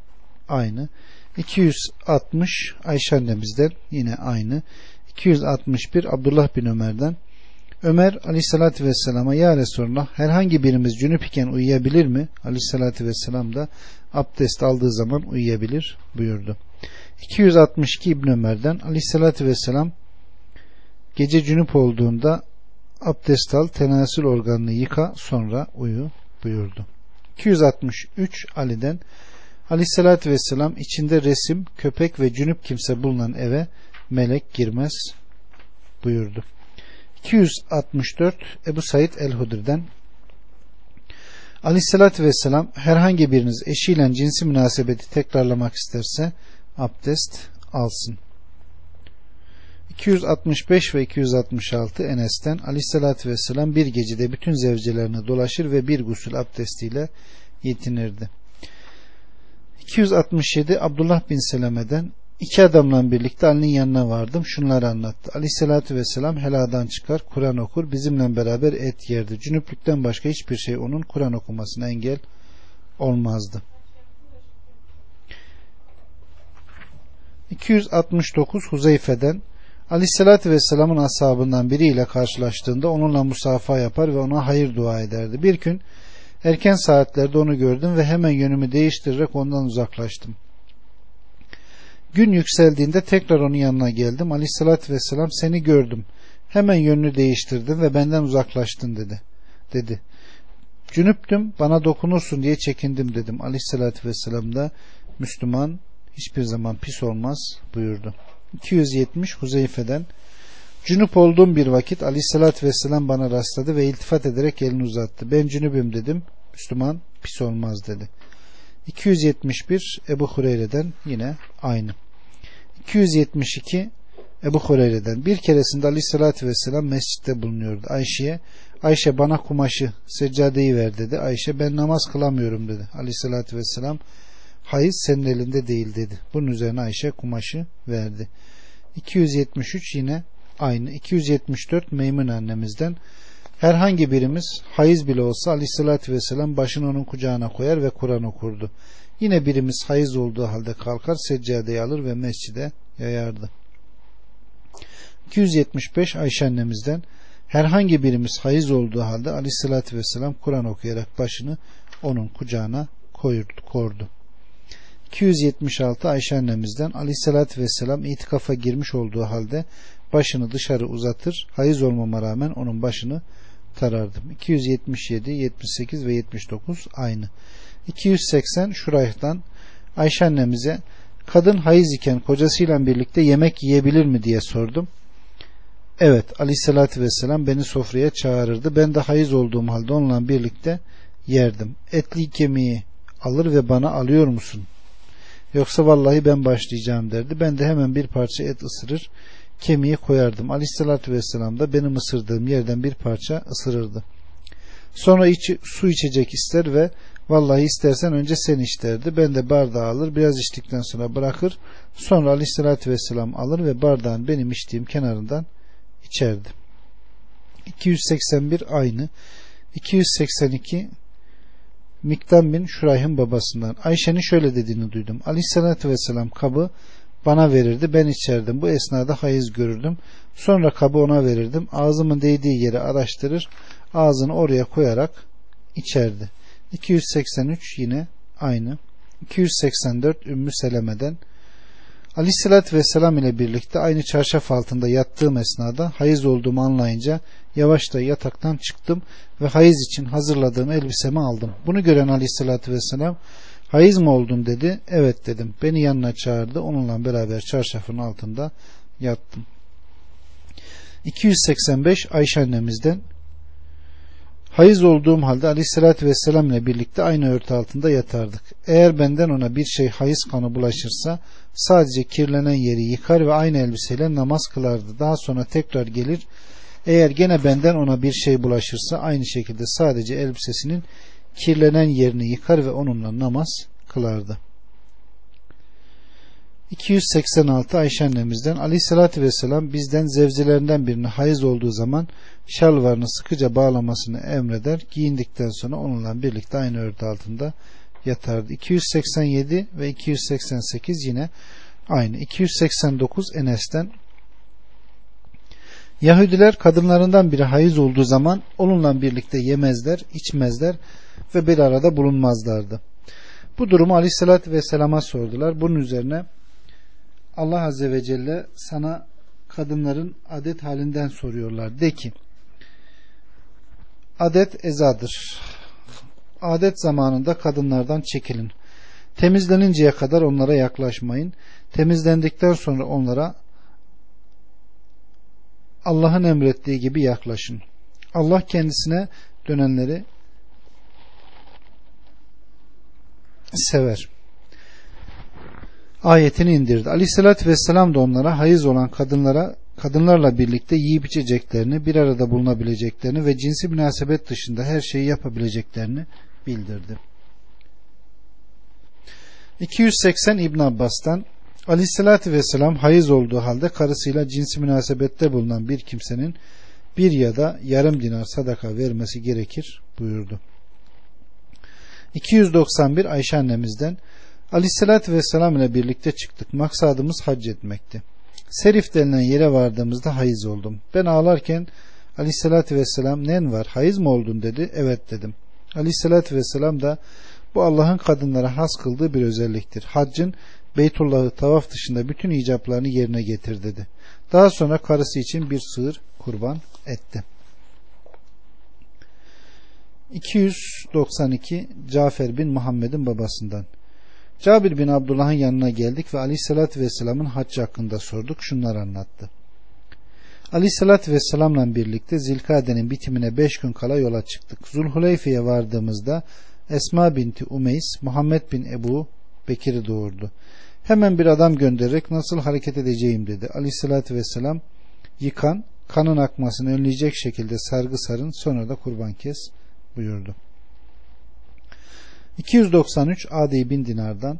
aynı. 260 Ayşe annemizden yine aynı. 261 Abdullah bin Ömer'den Ömer aleyhissalatü vesselama ya Resulallah herhangi birimiz cünüp iken uyuyabilir mi? Aleyhissalatü vesselam da abdest aldığı zaman uyuyabilir buyurdu. 262 İbn Ömer'den aleyhissalatü vesselam Gece cünüp olduğunda abdest al, tenasül organını yıka, sonra uyu buyurdu. 263 Ali'den Aleyhisselatü Vesselam içinde resim, köpek ve cünüp kimse bulunan eve melek girmez buyurdu. 264 Ebu Said El-Hudri'den Aleyhisselatü Vesselam herhangi biriniz eşiyle cinsi münasebeti tekrarlamak isterse abdest alsın. 265 ve 266 Enes'ten aleyhissalatü vesselam bir gecede bütün zevcelerine dolaşır ve bir gusül abdestiyle yetinirdi. 267 Abdullah bin Seleme'den iki adamla birlikte Ali'nin yanına vardım. Şunları anlattı. Aleyhissalatü vesselam heladan çıkar, Kur'an okur, bizimle beraber et yerdi. Cünüplükten başka hiçbir şey onun Kur'an okumasına engel olmazdı. 269 Huzeyfe'den Aleyhisselatü Vesselam'ın ashabından biriyle karşılaştığında onunla musafa yapar ve ona hayır dua ederdi. Bir gün erken saatlerde onu gördüm ve hemen yönümü değiştirerek ondan uzaklaştım. Gün yükseldiğinde tekrar onun yanına geldim. Aleyhisselatü Vesselam seni gördüm. Hemen yönünü değiştirdin ve benden uzaklaştın dedi. Dedi. Cünüptüm bana dokunursun diye çekindim dedim. Aleyhisselatü Vesselam da Müslüman hiçbir zaman pis olmaz buyurdu. 270 Huzeyfe'den Cünüp olduğum bir vakit Ali aleyhissalatü vesselam bana rastladı ve iltifat ederek elini uzattı. Ben cünübüm dedim. Müslüman pis olmaz dedi. 271 Ebu Hureyre'den yine aynı. 272 Ebu Hureyre'den bir keresinde Ali aleyhissalatü vesselam mescitte bulunuyordu. Ayşe'ye Ayşe bana kumaşı seccadeyi ver dedi. Ayşe ben namaz kılamıyorum dedi. Ali Aleyhissalatü vesselam Hayız senin elinde değil dedi. Bunun üzerine Ayşe kumaşı verdi. 273 yine aynı. 274 Meymun annemizden herhangi birimiz hayız bile olsa aleyhissalatü vesselam başını onun kucağına koyar ve Kur'an okurdu. Yine birimiz hayız olduğu halde kalkar seccadeyi alır ve mescide yayardı. 275 Ayşe annemizden herhangi birimiz hayız olduğu halde aleyhissalatü vesselam Kur'an okuyarak başını onun kucağına koyurdu, kordu. 276 Ayşe annemizden aleyhissalatü vesselam itikafa girmiş olduğu halde başını dışarı uzatır. Hayız olmama rağmen onun başını tarardım. 277, 78 ve 79 aynı. 280 Şurayh'tan Ayşe annemize kadın hayız iken kocasıyla birlikte yemek yiyebilir mi diye sordum. Evet aleyhissalatü vesselam beni sofraya çağırırdı. Ben de hayız olduğum halde onunla birlikte yerdim. Etli kemiği alır ve bana alıyor musun Yoksa vallahi ben başlayacağım derdi. Ben de hemen bir parça et ısırır kemiği koyardım. Aleyhissalatü vesselam da benim ısırdığım yerden bir parça ısırırdı. Sonra içi, su içecek ister ve vallahi istersen önce sen iç derdi. Ben de bardağı alır biraz içtikten sonra bırakır. Sonra aleyhissalatü vesselam alır ve bardağın benim içtiğim kenarından içerdi. 281 aynı. 282 Miktam bin Şurayh'ın babasından Ayşe'nin şöyle dediğini duydum. Aleyhissalatü vesselam kabı bana verirdi ben içerdim. Bu esnada hayız görürdüm. Sonra kabı ona verirdim. Ağzımın değdiği yeri araştırır. Ağzını oraya koyarak içerdi. 283 yine aynı. 284 Ümmü Seleme'den Aleyhissalatü Vesselam ile birlikte aynı çarşaf altında yattığım esnada hayız olduğumu anlayınca Yavaşta yataktan çıktım ve hayız için hazırladığım elbisemi aldım. Bunu gören aleyhissalatü vesselam hayız mı oldun dedi. Evet dedim. Beni yanına çağırdı. Onunla beraber çarşafın altında yattım. 285 Ayşe annemizden Hayız olduğum halde aleyhissalatü vesselam ile birlikte aynı örtü altında yatardık. Eğer benden ona bir şey hayız kanı bulaşırsa sadece kirlenen yeri yıkar ve aynı elbiseyle namaz kılardı. Daha sonra tekrar gelir eğer gene benden ona bir şey bulaşırsa aynı şekilde sadece elbisesinin kirlenen yerini yıkar ve onunla namaz kılardı. 286 Ayşe annemizden Ali sallallahu vesselam bizden zevcelerinden birine hayız olduğu zaman şalvarını sıkıca bağlamasını emreder. Giyindikten sonra onunla birlikte aynı örtü altında yatardı. 287 ve 288 yine aynı. 289 Enes'ten Yahudiler kadınlarından biri hayız olduğu zaman onunla birlikte yemezler, içmezler ve bir arada bulunmazlardı. Bu durumu aleyhissalatü vesselama sordular. Bunun üzerine Allah azze ve celle sana kadınların adet halinden soruyorlar. De ki adet ezadır. Adet zamanında kadınlardan çekilin. Temizleninceye kadar onlara yaklaşmayın. Temizlendikten sonra onlara Allah'ın emrettiği gibi yaklaşın. Allah kendisine dönenleri sever. Ayetini indirdi. Ali sallallahu vesselam da onlara hayız olan kadınlara kadınlarla birlikte yiyip içeceklerini, bir arada bulunabileceklerini ve cinsi münasebet dışında her şeyi yapabileceklerini bildirdi. 280 İbn Abbas'tan Aleyhisselatü Vesselam hayız olduğu halde karısıyla cinsi münasebette bulunan bir kimsenin bir ya da yarım dinar sadaka vermesi gerekir buyurdu. 291 Ayşe annemizden Aleyhisselatü Vesselam ile birlikte çıktık. Maksadımız hac etmekti. Serif denilen yere vardığımızda hayız oldum. Ben ağlarken Aleyhisselatü Vesselam nen var hayız mı oldun dedi. Evet dedim. Aleyhisselatü Vesselam da bu Allah'ın kadınlara has kıldığı bir özelliktir. Haccın Beytullah'ı tavaf dışında bütün icablarını yerine getir dedi. Daha sonra karısı için bir sığır kurban etti. 292 Cafer bin Muhammed'in babasından Cabir bin Abdullah'ın yanına geldik ve Aleyhisselatü Vesselam'ın haccı hakkında sorduk. Şunlar anlattı. Aleyhisselatü Vesselam'la birlikte Zilkade'nin bitimine 5 gün kala yola çıktık. Zulhuleyfe'ye vardığımızda Esma binti Umeys, Muhammed bin Ebu Bekir'i doğurdu. Hemen bir adam göndererek nasıl hareket edeceğim dedi. Aleyhissalatü vesselam yıkan, kanın akmasını önleyecek şekilde sargı sarın sonra da kurban kes buyurdu. 293 Adi bin Dinar'dan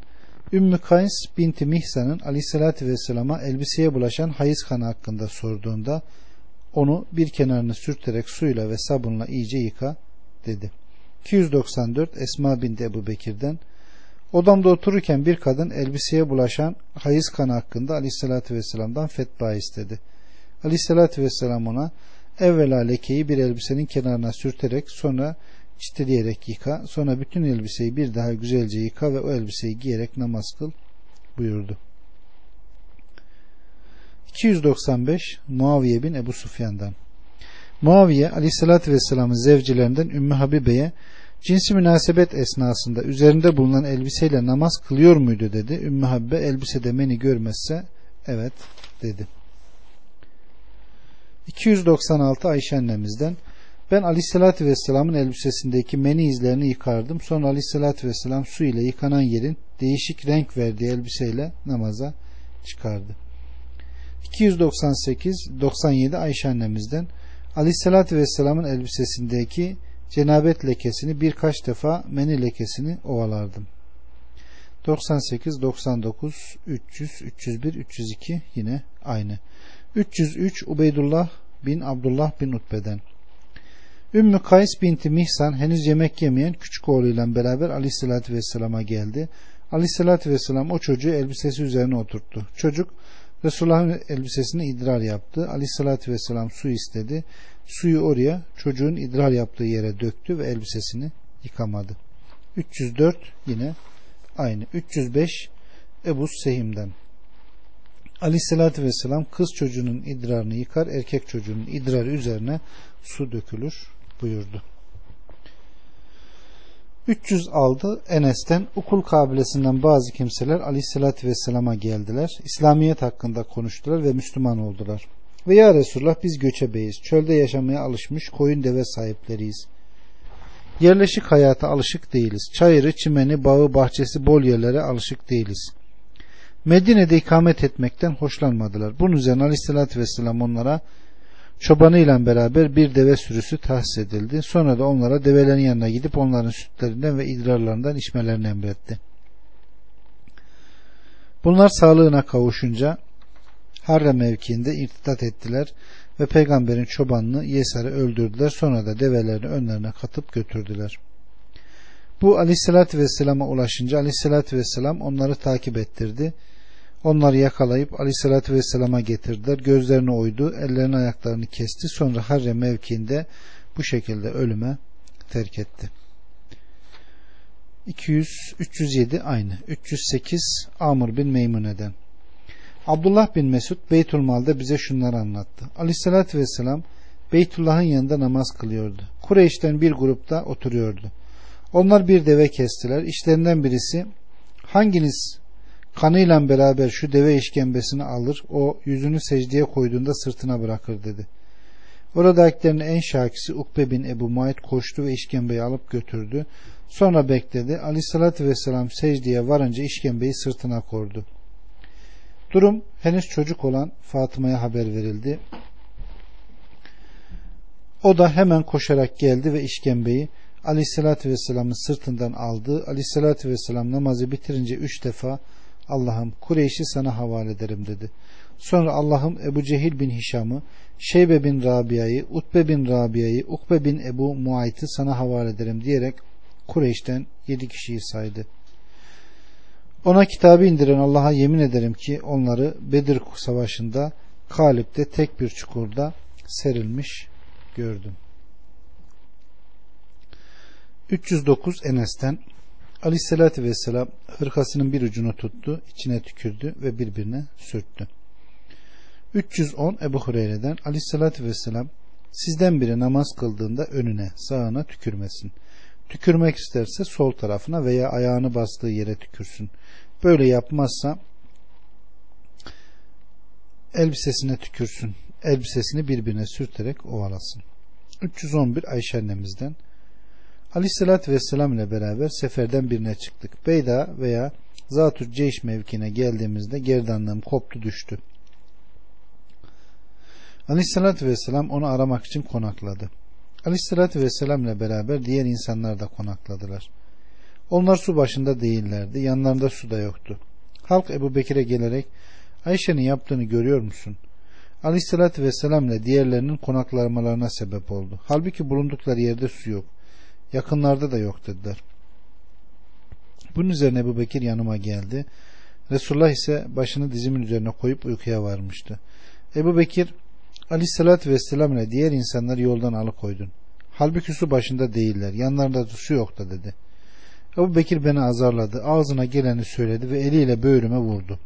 Ümmü Kays binti Mihsan'ın aleyhissalatü vesselama elbiseye bulaşan hayız kanı hakkında sorduğunda onu bir kenarını sürterek suyla ve sabunla iyice yıka dedi. 294 Esma binti Ebu Bekir'den Odamda otururken bir kadın elbiseye bulaşan hayız kanı hakkında aleyhissalatü vesselam'dan fetva istedi. Aleyhissalatü vesselam ona evvela lekeyi bir elbisenin kenarına sürterek sonra çiteleyerek yıka sonra bütün elbiseyi bir daha güzelce yıka ve o elbiseyi giyerek namaz kıl buyurdu. 295 Muaviye bin Ebu Sufyan'dan Muaviye aleyhissalatü vesselamın zevcilerinden Ümmü Habibe'ye Cinsi münasebet esnasında üzerinde bulunan elbiseyle namaz kılıyor muydu dedi. Ümmü Habbe elbisede meni görmezse evet dedi. 296 Ayşe annemizden ben Aleyhisselatü Vesselam'ın elbisesindeki meni izlerini yıkardım. Sonra Aleyhisselatü Vesselam su ile yıkanan yerin değişik renk verdiği elbiseyle namaza çıkardı. 298-97 Ayşe annemizden Aleyhisselatü Vesselam'ın elbisesindeki cenabet lekesini birkaç defa meni lekesini ovalardım. 98, 99, 300, 301, 302 yine aynı. 303 Ubeydullah bin Abdullah bin Utbe'den. Ümmü Kays binti Mihsan henüz yemek yemeyen küçük oğluyla beraber aleyhissalatü vesselama geldi. Aleyhissalatü vesselam o çocuğu elbisesi üzerine oturttu. Çocuk Resulullah'ın elbisesini idrar yaptı. Aleyhissalatü vesselam su istedi. Suyu oraya çocuğun idrar yaptığı yere döktü ve elbisesini yıkamadı. 304 yine aynı. 305 Ebu Sehim'den. Ali Aleyhissalatü vesselam kız çocuğunun idrarını yıkar, erkek çocuğunun idrarı üzerine su dökülür buyurdu. 300 aldı Enes'ten Ukul kabilesinden bazı kimseler Ali aleyhissalatü vesselama geldiler. İslamiyet hakkında konuştular ve Müslüman oldular. Ve ya Resulullah biz göçebeyiz. Çölde yaşamaya alışmış koyun deve sahipleriyiz. Yerleşik hayata alışık değiliz. Çayırı, çimeni, bağı, bahçesi bol yerlere alışık değiliz. Medine'de ikamet etmekten hoşlanmadılar. Bunun üzerine Aleyhisselatü Vesselam onlara çobanıyla beraber bir deve sürüsü tahsis edildi. Sonra da onlara develerin yanına gidip onların sütlerinden ve idrarlarından içmelerini emretti. Bunlar sağlığına kavuşunca Harra mevkiinde irtidat ettiler ve peygamberin çobanını Yeser'i öldürdüler. Sonra da develerini önlerine katıp götürdüler. Bu aleyhissalatü vesselama ulaşınca aleyhissalatü vesselam onları takip ettirdi. Onları yakalayıp aleyhissalatü vesselama getirdiler. Gözlerini oydu, ellerini ayaklarını kesti. Sonra Harre mevkiinde bu şekilde ölüme terk etti. 200, 307 aynı. 308 Amr bin Meymune'den. Abdullah bin Mesud Beytülmal'da bize şunları anlattı. Aleyhissalatü vesselam Beytullah'ın yanında namaz kılıyordu. Kureyş'ten bir grupta oturuyordu. Onlar bir deve kestiler. İşlerinden birisi hanginiz kanıyla beraber şu deve işkembesini alır o yüzünü secdeye koyduğunda sırtına bırakır dedi. Oradakilerin en şakisi Ukbe bin Ebu Muayit koştu ve işkembeyi alıp götürdü. Sonra bekledi. Aleyhissalatü vesselam secdeye varınca işkembeyi sırtına kordu. Durum henüz çocuk olan Fatıma'ya haber verildi. O da hemen koşarak geldi ve işkembeyi Aleyhisselatü Vesselam'ın sırtından aldı. Aleyhisselatü Vesselam namazı bitirince üç defa Allah'ım Kureyş'i sana havale ederim dedi. Sonra Allah'ım Ebu Cehil bin Hişam'ı, Şeybe bin Rabia'yı, Utbe bin Rabia'yı, Ukbe bin Ebu Muayt'ı sana havale ederim diyerek Kureyş'ten yedi kişiyi saydı. Ona kitabı indiren Allah'a yemin ederim ki onları Bedir savaşında Kalip'te tek bir çukurda serilmiş gördüm. 309 Enes'ten Aleyhisselatü Vesselam hırkasının bir ucunu tuttu, içine tükürdü ve birbirine sürttü. 310 Ebu Hureyre'den Aleyhisselatü Vesselam sizden biri namaz kıldığında önüne sağına tükürmesin. Tükürmek isterse sol tarafına veya ayağını bastığı yere tükürsün. Böyle yapmazsa elbisesine tükürsün. Elbisesini birbirine sürterek ovalasın. 311 Ayşe annemizden Aleyhisselatü Vesselam ile beraber seferden birine çıktık. Beyda veya Zatür Ceyş mevkine geldiğimizde gerdanlığım koptu düştü. Aleyhisselatü Vesselam onu aramak için konakladı. Aleyhisselatü Vesselam'la beraber diğer insanlar da konakladılar. Onlar su başında değillerdi. Yanlarında su da yoktu. Halk Ebu Bekir'e gelerek Ayşe'nin yaptığını görüyor musun? Aleyhisselatü Vesselam ile diğerlerinin konaklamalarına sebep oldu. Halbuki bulundukları yerde su yok. Yakınlarda da yok dediler. Bunun üzerine Ebu Bekir yanıma geldi. Resulullah ise başını dizimin üzerine koyup uykuya varmıştı. Ebu Bekir Aleyhissalatü Vesselam ile diğer insanları yoldan alıkoydun. Halbuki su başında değiller. Yanlarında su yok da dedi. Ebu Bekir beni azarladı. Ağzına geleni söyledi ve eliyle böğrüme vurdu.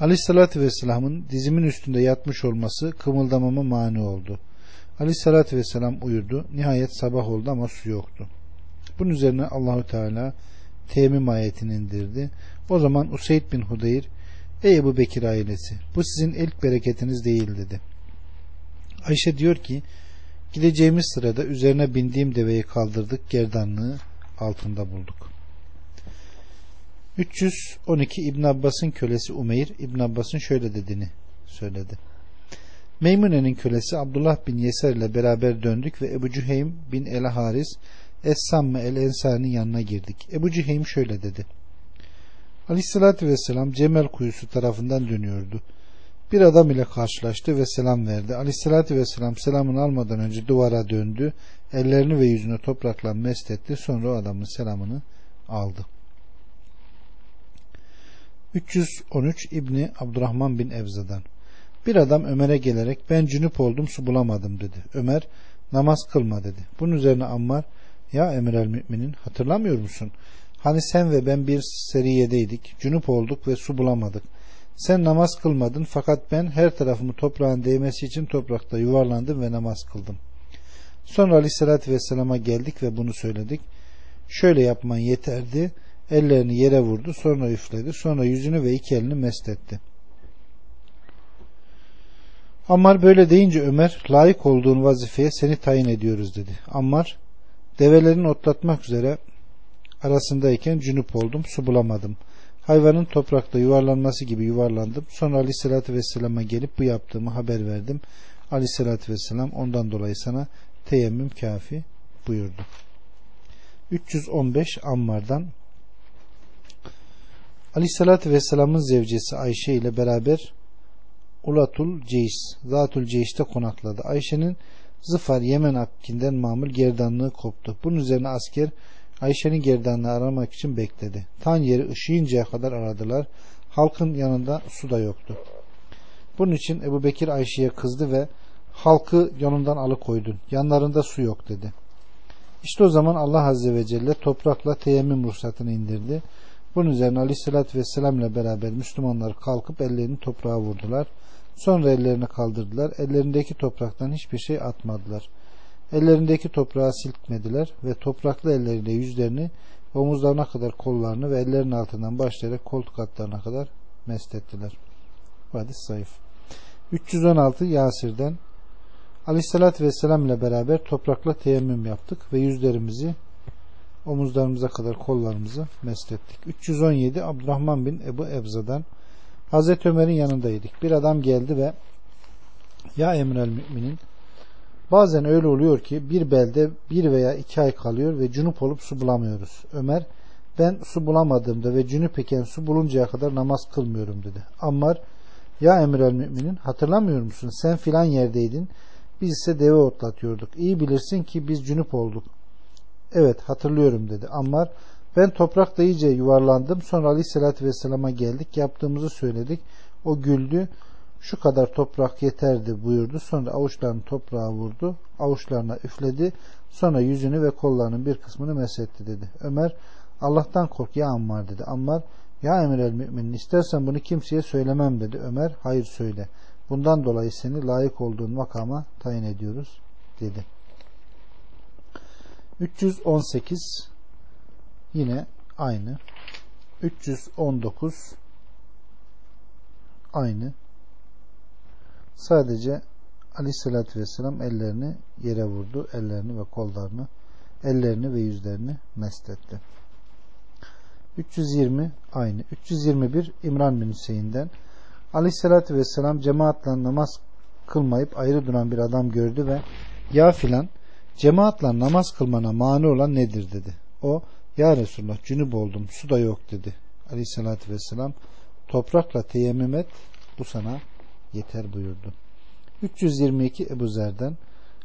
Aleyhissalatü Vesselam'ın dizimin üstünde yatmış olması kımıldamama mani oldu. Aleyhissalatü Vesselam uyurdu. Nihayet sabah oldu ama su yoktu. Bunun üzerine Allahu Teala temim ayetini indirdi. O zaman Useyd bin Hudeyr Ey Ebu Bekir ailesi bu sizin ilk bereketiniz değil dedi. Ayşe diyor ki gideceğimiz sırada üzerine bindiğim deveyi kaldırdık gerdanlığı altında bulduk. 312 İbn Abbas'ın kölesi Umeyr İbn Abbas'ın şöyle dediğini söyledi. Meymune'nin kölesi Abdullah bin Yeser ile beraber döndük ve Ebu Cüheym bin El Haris Es-Samme El Ensari'nin yanına girdik. Ebu Cüheym şöyle dedi. Aleyhissalatü vesselam Cemel kuyusu tarafından dönüyordu bir adam ile karşılaştı ve selam verdi. Aleyhissalatü vesselam selamını almadan önce duvara döndü. Ellerini ve yüzünü toprakla mest etti. Sonra o adamın selamını aldı. 313 İbni Abdurrahman bin Evza'dan bir adam Ömer'e gelerek ben cünüp oldum su bulamadım dedi. Ömer namaz kılma dedi. Bunun üzerine Ammar ya emir el müminin hatırlamıyor musun? Hani sen ve ben bir seriyedeydik, cünüp olduk ve su bulamadık.'' Sen namaz kılmadın fakat ben her tarafımı toprağın değmesi için toprakta yuvarlandım ve namaz kıldım. Sonra aleyhissalatü vesselama geldik ve bunu söyledik. Şöyle yapman yeterdi. Ellerini yere vurdu sonra üfledi sonra yüzünü ve iki elini mesletti. Ammar böyle deyince Ömer layık olduğun vazifeye seni tayin ediyoruz dedi. Ammar develerini otlatmak üzere arasındayken cünüp oldum su bulamadım.'' Hayvanın toprakta yuvarlanması gibi yuvarlandım. Sonra aleyhissalatü vesselama gelip bu yaptığımı haber verdim. Aleyhissalatü vesselam ondan dolayı sana teyemmüm kafi buyurdu. 315 Ammar'dan Aleyhissalatü Vesselam'ın zevcesi Ayşe ile beraber Ulatul Ceyiz, Zatul Ceyiz'de konakladı. Ayşe'nin Zıfar Yemen akkinden mamul gerdanlığı koptu. Bunun üzerine asker Ayşe'nin gerdanını aramak için bekledi. Tan yeri ışıyıncaya kadar aradılar. Halkın yanında su da yoktu. Bunun için Ebu Bekir Ayşe'ye kızdı ve halkı yanından alıkoydun. Yanlarında su yok dedi. İşte o zaman Allah Azze ve Celle toprakla teyemmüm ruhsatını indirdi. Bunun üzerine Aleyhisselatü Vesselam ile beraber Müslümanlar kalkıp ellerini toprağa vurdular. Sonra ellerini kaldırdılar. Ellerindeki topraktan hiçbir şey atmadılar.'' Ellerindeki toprağı silkmediler ve topraklı elleriyle yüzlerini omuzlarına kadar kollarını ve ellerinin altından başlayarak koltuk altlarına kadar meslettiler. Hadis zayıf. 316 Yasir'den Aleyhisselatü Vesselam ile beraber toprakla teyemmüm yaptık ve yüzlerimizi omuzlarımıza kadar kollarımızı meslettik. 317 Abdurrahman bin Ebu Ebza'dan Hazreti Ömer'in yanındaydık. Bir adam geldi ve Ya Emrel Mümin'in Bazen öyle oluyor ki bir belde bir veya iki ay kalıyor ve cünüp olup su bulamıyoruz. Ömer ben su bulamadığımda ve cünüp iken su buluncaya kadar namaz kılmıyorum dedi. Ammar ya Emir Emirel Müminin hatırlamıyor musun sen filan yerdeydin biz ise deve otlatıyorduk. İyi bilirsin ki biz cünüp olduk. Evet hatırlıyorum dedi. Ammar ben toprakta iyice yuvarlandım sonra aleyhissalatü vesselama geldik yaptığımızı söyledik. O güldü şu kadar toprak yeterdi buyurdu. Sonra avuçlarını toprağa vurdu. Avuçlarına üfledi. Sonra yüzünü ve kollarının bir kısmını mesetti dedi. Ömer Allah'tan kork ya Ammar dedi. Ammar ya emir el müminin istersen bunu kimseye söylemem dedi. Ömer hayır söyle. Bundan dolayı seni layık olduğun makama tayin ediyoruz dedi. 318 yine aynı. 319 aynı. Sadece aleyhissalatü vesselam ellerini yere vurdu. Ellerini ve kollarını, ellerini ve yüzlerini mesletti. 320 aynı. 321 İmran bin Hüseyin'den Aleyhisselatü Vesselam cemaatle namaz kılmayıp ayrı duran bir adam gördü ve ya filan cemaatle namaz kılmana mani olan nedir dedi. O ya Resulullah cünüp oldum su da yok dedi. Aleyhisselatü Vesselam toprakla teyemmüm et bu sana yeter buyurdu. 322 Ebu Zer'den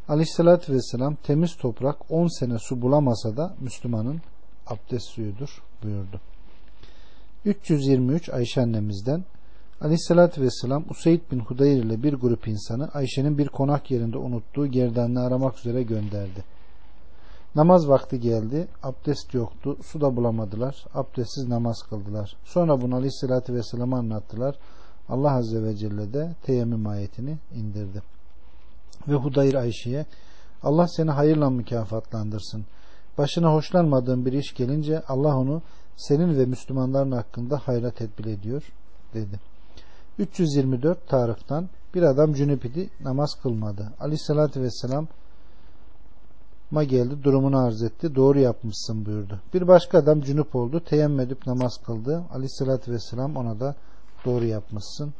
Aleyhisselatü Vesselam temiz toprak 10 sene su bulamasa da Müslümanın abdest suyudur buyurdu. 323 Ayşe annemizden Aleyhisselatü Vesselam Useyd bin Hudayr ile bir grup insanı Ayşe'nin bir konak yerinde unuttuğu gerdanını aramak üzere gönderdi. Namaz vakti geldi, abdest yoktu, su da bulamadılar, abdestsiz namaz kıldılar. Sonra bunu Aleyhisselatü Vesselam'a anlattılar. Allah Azze ve Celle de teyemmüm ayetini indirdi. Ve Hudayr Ayşe'ye Allah seni hayırla mükafatlandırsın. Başına hoşlanmadığın bir iş gelince Allah onu senin ve Müslümanların hakkında hayra tedbir ediyor dedi. 324 Tarık'tan bir adam cünüp idi namaz kılmadı. Ali sallallahu aleyhi vesselam ma geldi durumunu arz etti. Doğru yapmışsın buyurdu. Bir başka adam cünüp oldu. Teyemmü edip namaz kıldı. Ali sallallahu aleyhi vesselam ona da doğru yapmışsın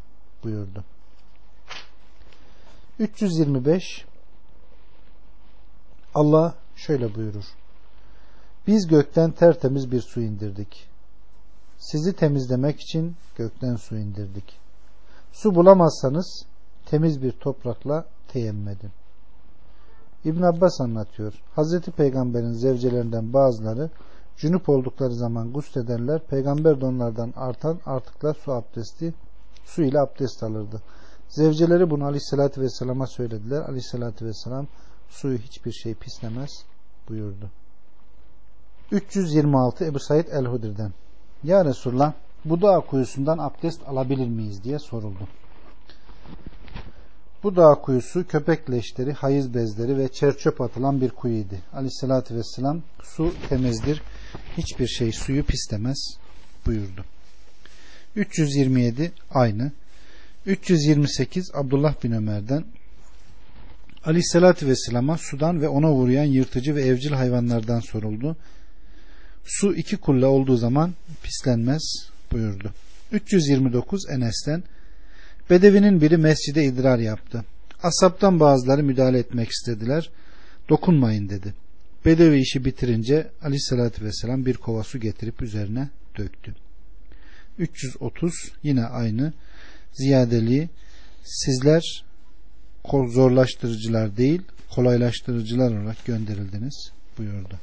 buyurdu. 325 Allah şöyle buyurur. Biz gökten tertemiz bir su indirdik. Sizi temizlemek için gökten su indirdik. Su bulamazsanız temiz bir toprakla teyemmedin. İbn Abbas anlatıyor. Hazreti Peygamber'in zevcelerinden bazıları Cünüp oldukları zaman guslederler. Peygamber de onlardan artan artıklar su abdesti su ile abdest alırdı. Zevceleri bunu aleyhissalatü vesselama söylediler. Aleyhissalatü vesselam suyu hiçbir şey pislemez buyurdu. 326 Ebu Said el-Hudri'den Ya Resulullah bu dağ kuyusundan abdest alabilir miyiz diye soruldu. Bu dağ kuyusu köpek leşleri, hayız bezleri ve çerçöp atılan bir kuyuydu. Aleyhissalatü vesselam su temizdir hiçbir şey suyu pislemez buyurdu. 327 aynı. 328 Abdullah bin Ömer'den Ali Aleyhisselatü Vesselam'a sudan ve ona uğrayan yırtıcı ve evcil hayvanlardan soruldu. Su iki kulla olduğu zaman pislenmez buyurdu. 329 Enes'ten Bedevinin biri mescide idrar yaptı. Asaptan bazıları müdahale etmek istediler. Dokunmayın dedi. Bedevi işi bitirince Ali sallallahu vesselam bir kova su getirip üzerine döktü. 330 yine aynı ziyadeliği sizler zorlaştırıcılar değil kolaylaştırıcılar olarak gönderildiniz buyurdu.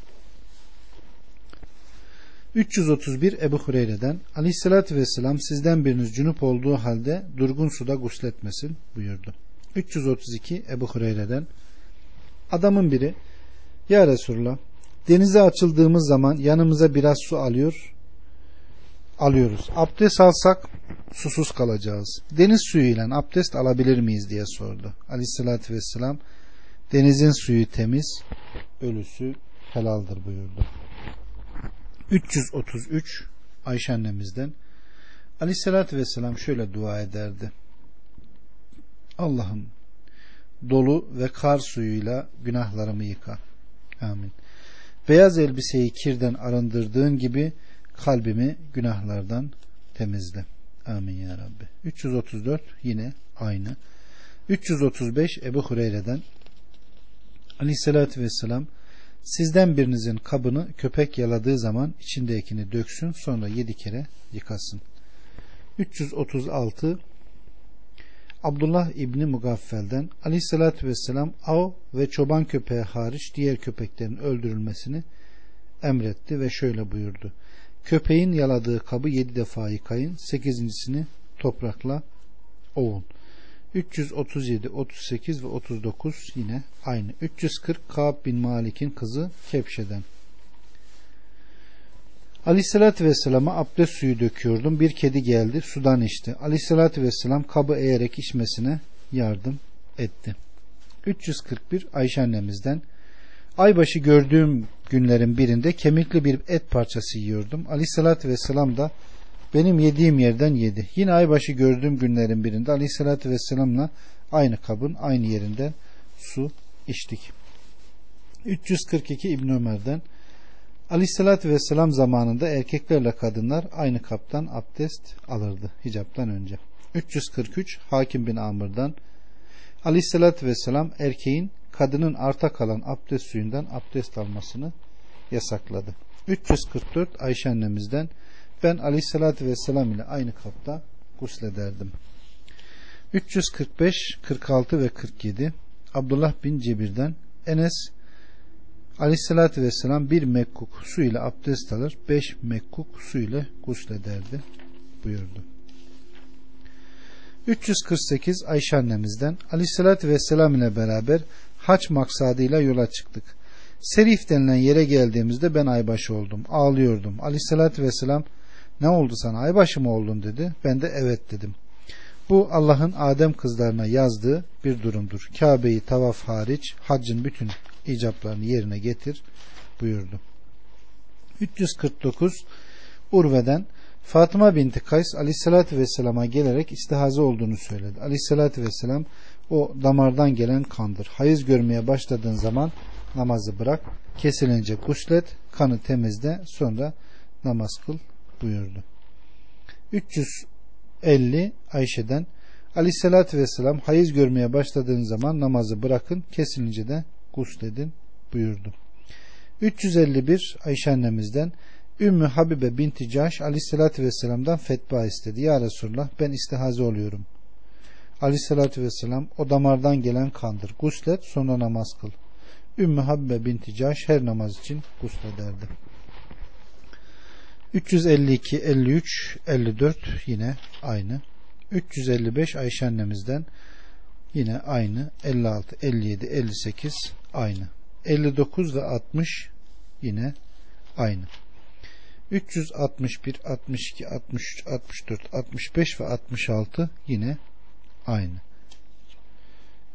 331 Ebu Hureyre'den Aleyhisselatü Vesselam sizden biriniz cünüp olduğu halde durgun suda gusletmesin buyurdu. 332 Ebu Hureyre'den adamın biri ya Resulullah denize açıldığımız zaman yanımıza biraz su alıyor alıyoruz. Abdest alsak susuz kalacağız. Deniz suyu ile abdest alabilir miyiz diye sordu. Aleyhissalatü vesselam denizin suyu temiz ölüsü helaldir buyurdu. 333 Ayşe annemizden Aleyhissalatü vesselam şöyle dua ederdi. Allah'ım dolu ve kar suyuyla günahlarımı yıka. Amin. Beyaz elbiseyi kirden arındırdığın gibi kalbimi günahlardan temizle. Amin ya Rabbi. 334 yine aynı. 335 Ebu Hureyre'den Aleyhisselatü Vesselam sizden birinizin kabını köpek yaladığı zaman içindekini döksün sonra yedi kere yıkasın. 336 Abdullah İbni Mugaffel'den aleyhissalatü vesselam av ve çoban köpeği hariç diğer köpeklerin öldürülmesini emretti ve şöyle buyurdu. Köpeğin yaladığı kabı yedi defa yıkayın, sekizincisini toprakla ovun. 337, 38 ve 39 yine aynı. 340 Kaab bin Malik'in kızı Kepşe'den. Aleyhissalatü Vesselam'a abdest suyu döküyordum. Bir kedi geldi sudan içti. Aleyhissalatü Vesselam kabı eğerek içmesine yardım etti. 341 Ayşe annemizden Aybaşı gördüğüm günlerin birinde kemikli bir et parçası yiyordum. Aleyhissalatü Vesselam da benim yediğim yerden yedi. Yine aybaşı gördüğüm günlerin birinde Aleyhissalatü Vesselam'la aynı kabın aynı yerinden su içtik. 342 İbn Ömer'den Aleyhissalatü vesselam zamanında erkeklerle kadınlar aynı kaptan abdest alırdı hicaptan önce. 343 Hakim bin Amr'dan Aleyhissalatü vesselam erkeğin kadının arta kalan abdest suyundan abdest almasını yasakladı. 344 Ayşe annemizden ben aleyhissalatü vesselam ile aynı kapta guslederdim. 345, 46 ve 47 Abdullah bin Cebir'den Enes Aleyhissalatü vesselam bir mekkuk su ile abdest alır, beş mekkuk su ile guslederdi buyurdu. 348 Ayşe annemizden Aleyhissalatü vesselam ile beraber haç maksadıyla yola çıktık. Serif denilen yere geldiğimizde ben aybaşı oldum. Ağlıyordum. Aleyhissalatü vesselam ne oldu sana aybaşı mı oldun dedi. Ben de evet dedim. Bu Allah'ın Adem kızlarına yazdığı bir durumdur. Kabe'yi tavaf hariç haccın bütün icaplarını yerine getir buyurdu. 349 Urve'den Fatıma binti Kays aleyhissalatü vesselama gelerek istihaze olduğunu söyledi. Aleyhissalatü vesselam o damardan gelen kandır. Hayız görmeye başladığın zaman namazı bırak. Kesilince guslet, kanı temizle sonra namaz kıl buyurdu. 350 Ayşe'den Aleyhisselatü Vesselam hayız görmeye başladığın zaman namazı bırakın kesilince de gusledin buyurdu. 351 Ayşe annemizden Ümmü Habibe binti Caş aleyhissalatü vesselam'dan fetva istedi. Ya Resulullah ben istihaze oluyorum. Aleyhissalatü vesselam o damardan gelen kandır. Guslet sonra namaz kıl. Ümmü Habibe binti Caş her namaz için guslederdi. 352, 53, 54 yine aynı. 355 Ayşe annemizden yine aynı. 56, 57, 58, aynı. 59 ile 60 yine aynı. 361, 62, 63, 64, 65 ve 66 yine aynı.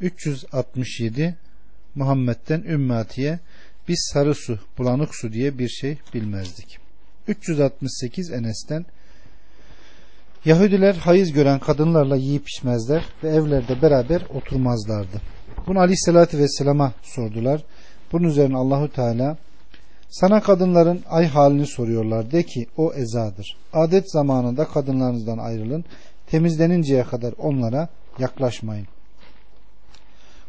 367 Muhammed'den Ümmati'ye biz sarı su, bulanık su diye bir şey bilmezdik. 368 Enes'ten Yahudiler hayız gören kadınlarla yiyip içmezler ve evlerde beraber oturmazlardı. Bunu aleyhissalatü vesselama sordular. Bunun üzerine Allahu Teala sana kadınların ay halini soruyorlar. De ki o ezadır. Adet zamanında kadınlarınızdan ayrılın. Temizleninceye kadar onlara yaklaşmayın.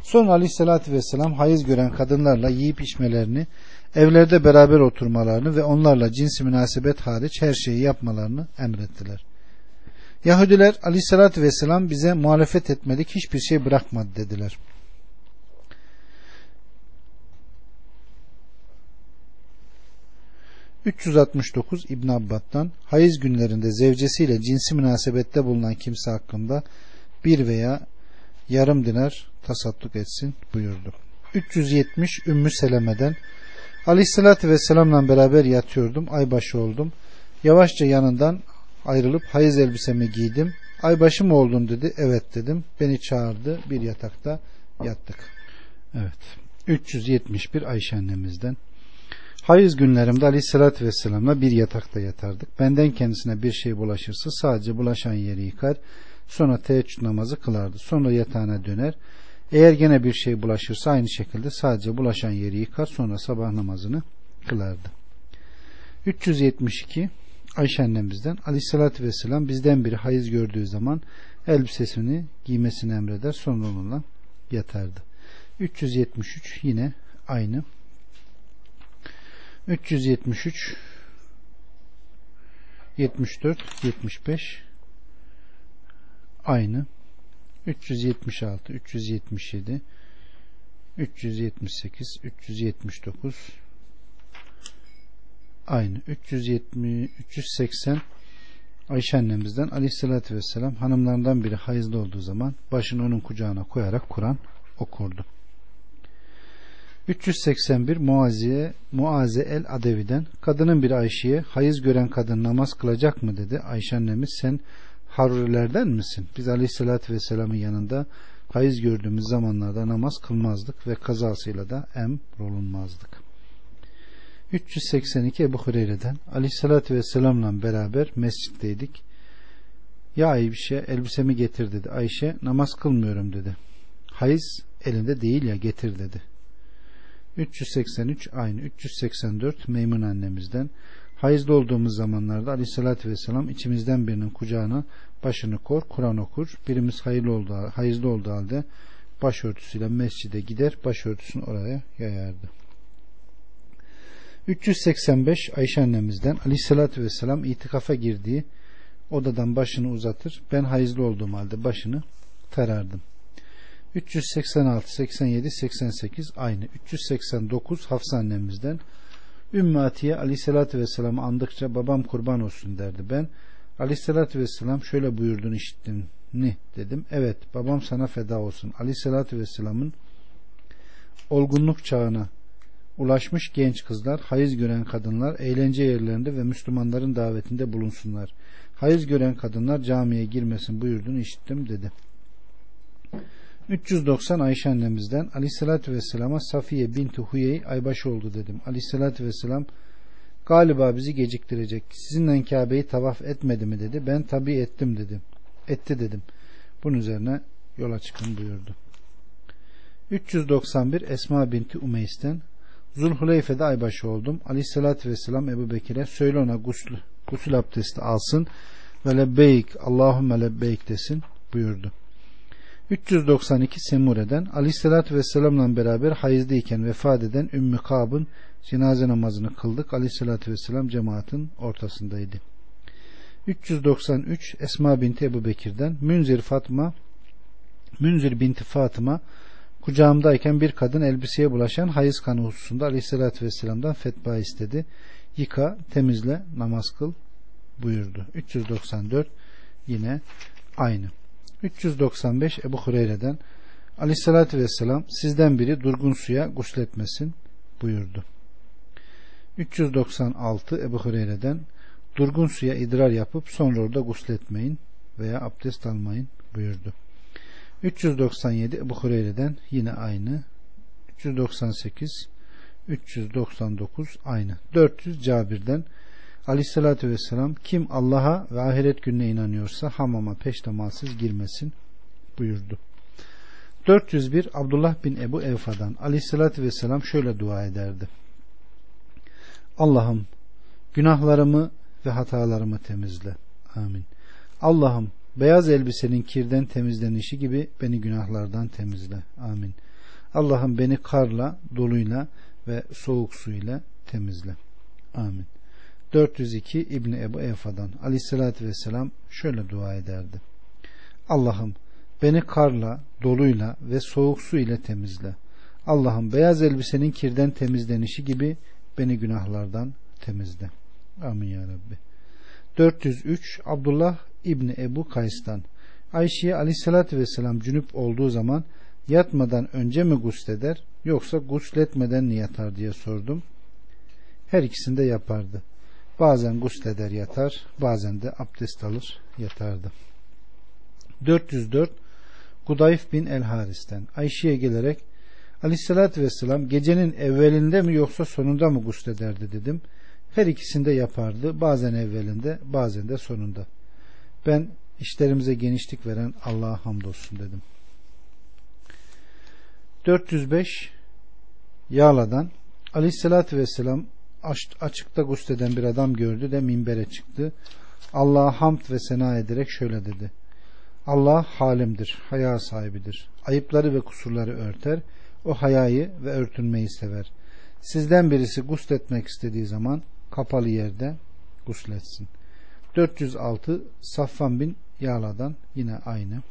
Sonra aleyhissalatü vesselam hayız gören kadınlarla yiyip içmelerini, evlerde beraber oturmalarını ve onlarla cinsi münasebet hariç her şeyi yapmalarını emrettiler. Yahudiler aleyhissalatü vesselam bize muhalefet etmelik hiçbir şey bırakmadı dediler. 369 İbn Abbad'dan hayız günlerinde zevcesiyle cinsi münasebette bulunan kimse hakkında bir veya yarım dinar tasadduk etsin buyurdu. 370 Ümmü Seleme'den Aleyhisselatü Vesselam'la beraber yatıyordum. Aybaşı oldum. Yavaşça yanından ayrılıp hayız elbisemi giydim. Aybaşı mı oldun dedi. Evet dedim. Beni çağırdı. Bir yatakta yattık. Evet. 371 Ayşe annemizden Hayız günlerimde aleyhissalatü vesselamla bir yatakta yatardık. Benden kendisine bir şey bulaşırsa sadece bulaşan yeri yıkar. Sonra teheccüd namazı kılardı. Sonra yatağına döner. Eğer gene bir şey bulaşırsa aynı şekilde sadece bulaşan yeri yıkar. Sonra sabah namazını kılardı. 372 Ayşe annemizden aleyhissalatü vesselam bizden biri hayız gördüğü zaman elbisesini giymesini emreder. Sonra onunla yatardı. 373 yine aynı 373 74 75 aynı 376 377 378 379 aynı 370 380 Ayşe annemizden aleyhissalatü vesselam hanımlarından biri hayızlı olduğu zaman başını onun kucağına koyarak Kur'an okurdu. 381 Muaziye Muaze el Adevi'den kadının bir Ayşe'ye hayız gören kadın namaz kılacak mı dedi. Ayşe annemiz sen Harurilerden misin? Biz Aleyhisselatü Vesselam'ın yanında hayız gördüğümüz zamanlarda namaz kılmazdık ve kazasıyla da emrolunmazdık. 382 Ebu Hureyre'den Aleyhisselatü Vesselam'la beraber mescitteydik. Ya Ayşe elbisemi getir dedi. Ayşe namaz kılmıyorum dedi. Hayız elinde değil ya getir dedi. 383 aynı 384 Meymun annemizden. Hayızlı olduğumuz zamanlarda Ali aleyhissalatü vesselam içimizden birinin kucağına başını kor Kur'an okur. Birimiz hayırlı olduğu, hayızlı olduğu halde başörtüsüyle mescide gider başörtüsünü oraya yayardı. 385 Ayşe annemizden Ali aleyhissalatü vesselam itikafa girdiği odadan başını uzatır. Ben hayızlı olduğum halde başını tarardım. 386, 87, 88 aynı. 389 Hafsa annemizden. Ümmü Atiye aleyhissalatü vesselam'ı andıkça babam kurban olsun derdi. Ben aleyhissalatü vesselam şöyle buyurduğunu işittim ni dedim. Evet babam sana feda olsun. Aleyhissalatü vesselamın olgunluk çağına ulaşmış genç kızlar, hayız gören kadınlar eğlence yerlerinde ve Müslümanların davetinde bulunsunlar. Hayız gören kadınlar camiye girmesin buyurduğunu işittim dedi. 390 Ayşe annemizden Ali aleyhissalatü vesselama Safiye binti Huyey aybaşı oldu dedim. Ali Aleyhissalatü vesselam galiba bizi geciktirecek. Sizinle Kabe'yi tavaf etmedi mi dedi. Ben tabi ettim dedi. Etti dedim. Bunun üzerine yola çıkın buyurdu. 391 Esma binti Umeys'ten Zulhuleyfe'de aybaşı oldum. Ali Aleyhissalatü vesselam Ebu Bekir'e söyle ona gusül, gusül abdesti alsın ve lebbeyk Allahümme lebbeyk desin buyurdu. 392 Semure'den Aleyhisselatü Vesselam'la beraber hayızdayken vefat eden Ümmü Kab'ın cenaze namazını kıldık. Aleyhisselatü Vesselam cemaatin ortasındaydı. 393 Esma binti Ebu Bekir'den Münzir Fatma Münzir binti Fatıma kucağımdayken bir kadın elbiseye bulaşan hayız kanı hususunda Aleyhisselatü Vesselam'dan fetva istedi. Yıka, temizle, namaz kıl buyurdu. 394 yine aynı. 395 Ebu Hureyre'den Aleyhissalatü Vesselam sizden biri durgun suya gusletmesin buyurdu. 396 Ebu Hureyre'den durgun suya idrar yapıp sonra orada gusletmeyin veya abdest almayın buyurdu. 397 Ebu Hureyre'den yine aynı. 398 399 aynı. 400 Cabir'den Aleyhissalatü vesselam kim Allah'a ve ahiret gününe inanıyorsa hamama peştemansız girmesin buyurdu. 401 Abdullah bin Ebu Evfa'dan Aleyhissalatü vesselam şöyle dua ederdi. Allah'ım günahlarımı ve hatalarımı temizle. Amin. Allah'ım beyaz elbisenin kirden temizlenişi gibi beni günahlardan temizle. Amin. Allah'ım beni karla, doluyla ve soğuk suyla temizle. Amin. 402 İbni Ebu Efa'dan aleyhissalatü vesselam şöyle dua ederdi. Allah'ım beni karla, doluyla ve soğuk su ile temizle. Allah'ım beyaz elbisenin kirden temizlenişi gibi beni günahlardan temizle. Amin ya Rabbi. 403 Abdullah İbni Ebu Kays'tan Ayşe'ye aleyhissalatü vesselam cünüp olduğu zaman yatmadan önce mi gusleder yoksa gusletmeden mi yatar diye sordum. Her ikisini de yapardı. Bazen gusleder yatar, bazen de abdest alır yatardı. 404 Kudayf bin El Haris'ten Ayşe'ye gelerek Aleyhisselatü Vesselam gecenin evvelinde mi yoksa sonunda mı guslederdi dedim. Her ikisinde yapardı. Bazen evvelinde bazen de sonunda. Ben işlerimize genişlik veren Allah'a hamdolsun dedim. 405 Yağla'dan Aleyhisselatü Vesselam açıkta gusleden bir adam gördü de minbere çıktı. Allah'a hamd ve sena ederek şöyle dedi. Allah halimdir, haya sahibidir. Ayıpları ve kusurları örter. O hayayı ve örtünmeyi sever. Sizden birisi gusletmek istediği zaman kapalı yerde gusletsin. 406 Safvan bin Yala'dan yine aynı.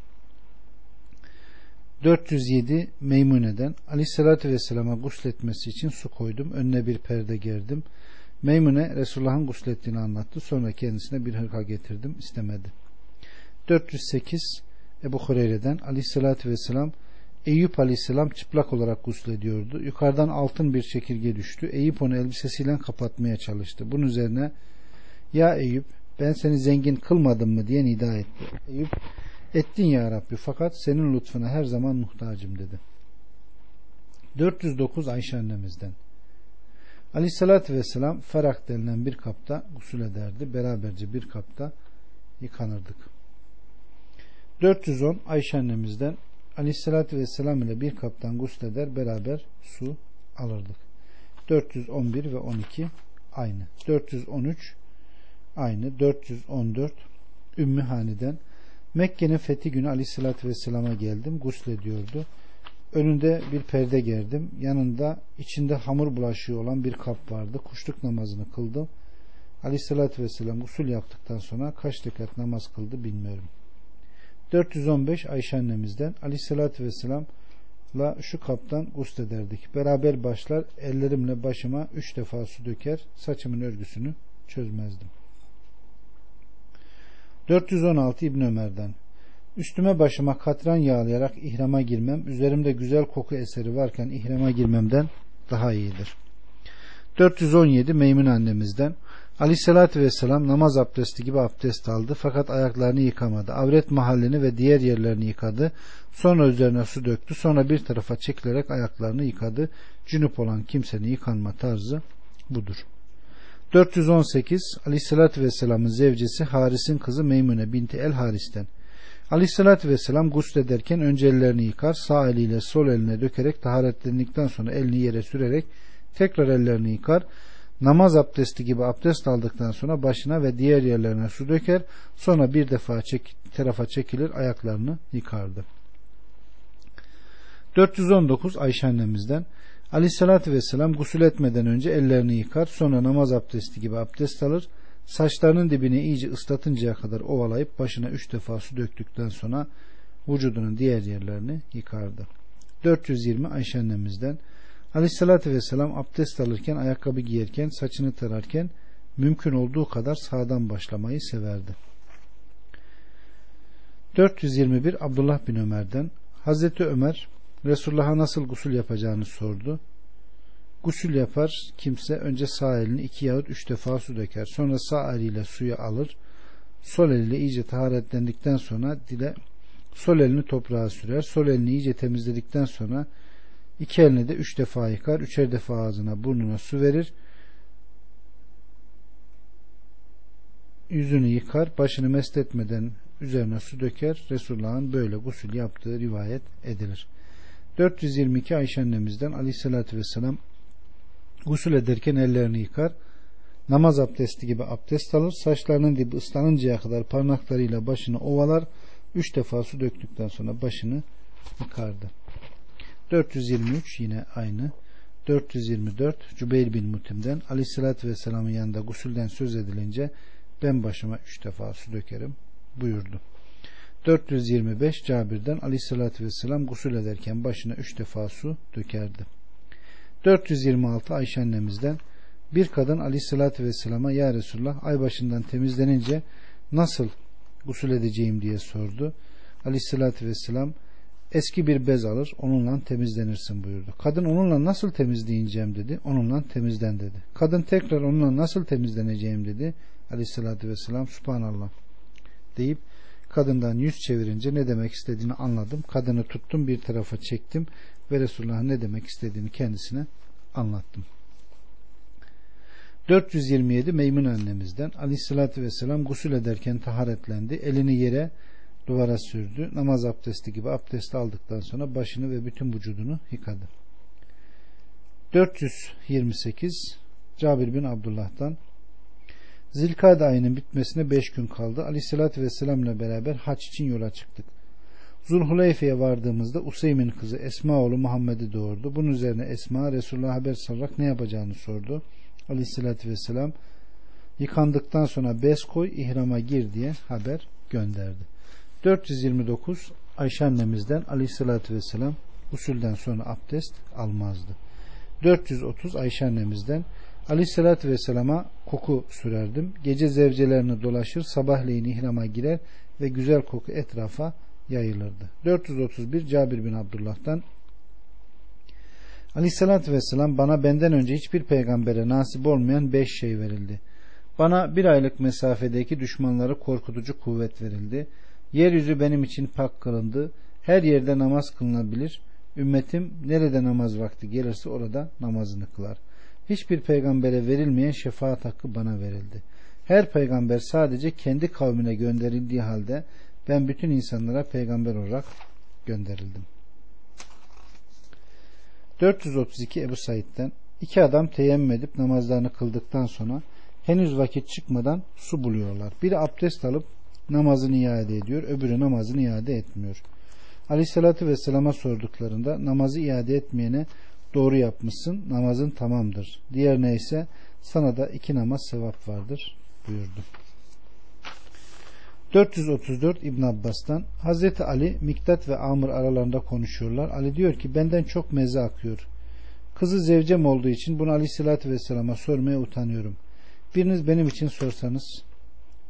407 Meymune'den Aleyhisselatü Vesselam'a gusletmesi için su koydum. Önüne bir perde gerdim. Meymune Resulullah'ın guslettiğini anlattı. Sonra kendisine bir hırka getirdim. istemedi. 408 Ebu Hureyre'den Aleyhisselatü Vesselam Eyüp Aleyhisselam çıplak olarak guslediyordu. Yukarıdan altın bir çekirge düştü. Eyüp onu elbisesiyle kapatmaya çalıştı. Bunun üzerine ya Eyüp ben seni zengin kılmadım mı diye nida etti. Eyüp Ettin ya Rabbi fakat senin lütfuna her zaman muhtacım dedi. 409 Ayşe annemizden. Ali Aleyhissalatü vesselam ferak denilen bir kapta gusül ederdi. Beraberce bir kapta yıkanırdık. 410 Ayşe annemizden Ali Aleyhissalatü vesselam ile bir kaptan gusül eder beraber su alırdık. 411 ve 12 aynı. 413 aynı. 414 Ümmü Hani'den Mekke'nin fethi günü aleyhissalatü vesselama geldim. Guslediyordu. Önünde bir perde gerdim. Yanında içinde hamur bulaşığı olan bir kap vardı. Kuşluk namazını kıldım. Aleyhissalatü vesselam usul yaptıktan sonra kaç rekat namaz kıldı bilmiyorum. 415 Ayşe annemizden aleyhissalatü vesselamla şu kaptan guslederdik. Beraber başlar ellerimle başıma üç defa su döker saçımın örgüsünü çözmezdim. 416 İbn Ömer'den Üstüme başıma katran yağlayarak ihrama girmem, üzerimde güzel koku eseri varken ihrama girmemden daha iyidir. 417 Meymun annemizden Ali Aleyhisselatü Vesselam namaz abdesti gibi abdest aldı fakat ayaklarını yıkamadı. Avret mahallini ve diğer yerlerini yıkadı. Sonra üzerine su döktü. Sonra bir tarafa çekilerek ayaklarını yıkadı. Cünüp olan kimsenin yıkanma tarzı budur. 418 Aleyhisselatü Vesselam'ın zevcesi Haris'in kızı Meymune binti El Haris'ten. Aleyhisselatü Vesselam guslederken önce ellerini yıkar sağ eliyle sol eline dökerek taharetlendikten sonra elini yere sürerek tekrar ellerini yıkar namaz abdesti gibi abdest aldıktan sonra başına ve diğer yerlerine su döker sonra bir defa çek, tarafa çekilir ayaklarını yıkardı. 419 Ayşe annemizden Aleyhissalatü vesselam gusül etmeden önce ellerini yıkar sonra namaz abdesti gibi abdest alır. Saçlarının dibini iyice ıslatıncaya kadar ovalayıp başına üç defa su döktükten sonra vücudunun diğer yerlerini yıkardı. 420 Ayşe annemizden Aleyhissalatü vesselam abdest alırken, ayakkabı giyerken, saçını tararken mümkün olduğu kadar sağdan başlamayı severdi. 421 Abdullah bin Ömer'den Hazreti Ömer Resulullah'a nasıl gusül yapacağını sordu. Gusül yapar kimse önce sağ elini iki yahut üç defa su döker. Sonra sağ eliyle suyu alır. Sol eliyle iyice taharetlendikten sonra dile sol elini toprağa sürer. Sol elini iyice temizledikten sonra iki elini de üç defa yıkar. Üçer defa ağzına burnuna su verir. Yüzünü yıkar. Başını mest etmeden üzerine su döker. Resulullah'ın böyle gusül yaptığı rivayet edilir.'' 422 Ayşe annemizden aleyhissalatü vesselam gusül ederken ellerini yıkar namaz abdesti gibi abdest alır saçlarının dibi ıslanıncaya kadar parmaklarıyla başını ovalar üç defa su döktükten sonra başını yıkardı. 423 yine aynı. 424 Cübeyr bin Mutim'den aleyhissalatü vesselamın yanında gusülden söz edilince ben başıma üç defa su dökerim buyurdu. 425 Cabir'den Ali sallallahu vesselam gusül ederken başına 3 defa su dökerdi. 426 Ayşe annemizden bir kadın Ali sallallahu vesselama ya Resulullah ay başından temizlenince nasıl gusül edeceğim diye sordu. Ali sallallahu vesselam eski bir bez alır onunla temizlenirsin buyurdu. Kadın onunla nasıl temizleyeceğim dedi. Onunla temizlen dedi. Kadın tekrar onunla nasıl temizleneceğim dedi. Ali Aleyhissalatü vesselam subhanallah deyip Kadından yüz çevirince ne demek istediğini anladım. Kadını tuttum bir tarafa çektim ve Resulullah'ın ne demek istediğini kendisine anlattım. 427 Meymun annemizden aleyhissalatü vesselam gusül ederken taharetlendi. Elini yere duvara sürdü. Namaz abdesti gibi abdest aldıktan sonra başını ve bütün vücudunu yıkadı. 428 Cabir bin Abdullah'tan Zilkade ayının bitmesine 5 gün kaldı. Aleyhisselatü Vesselam ile beraber haç için yola çıktık. Zulhuleyfe'ye vardığımızda Useym'in kızı Esma oğlu Muhammed'i doğurdu. Bunun üzerine Esma Resulullah'a haber salarak ne yapacağını sordu. Aleyhisselatü Vesselam yıkandıktan sonra bez koy ihrama gir diye haber gönderdi. 429 Ayşe annemizden Aleyhisselatü Vesselam usulden sonra abdest almazdı. 430 Ayşe annemizden Aleyhisselatü Vesselam'a koku sürerdim. Gece zevcelerini dolaşır, sabahleyin ihrama girer ve güzel koku etrafa yayılırdı. 431 Cabir bin Abdullah'tan Aleyhisselatü Vesselam bana benden önce hiçbir peygambere nasip olmayan beş şey verildi. Bana bir aylık mesafedeki düşmanları korkutucu kuvvet verildi. Yeryüzü benim için pak kılındı. Her yerde namaz kılınabilir. Ümmetim nerede namaz vakti gelirse orada namazını kılar.'' Hiçbir peygambere verilmeyen şefaat hakkı bana verildi. Her peygamber sadece kendi kavmine gönderildiği halde ben bütün insanlara peygamber olarak gönderildim. 432 Ebu Said'den iki adam teyemmüm edip namazlarını kıldıktan sonra henüz vakit çıkmadan su buluyorlar. Biri abdest alıp namazını iade ediyor, öbürü namazını iade etmiyor. Aleyhissalatü vesselama sorduklarında namazı iade etmeyene doğru yapmışsın namazın tamamdır. Diğer neyse sana da iki namaz sevap vardır buyurdu. 434 İbn Abbas'tan Hazreti Ali Miktat ve Amr aralarında konuşuyorlar. Ali diyor ki benden çok meze akıyor. Kızı zevcem olduğu için bunu Ali sallallahu vesselam'a sormaya utanıyorum. Biriniz benim için sorsanız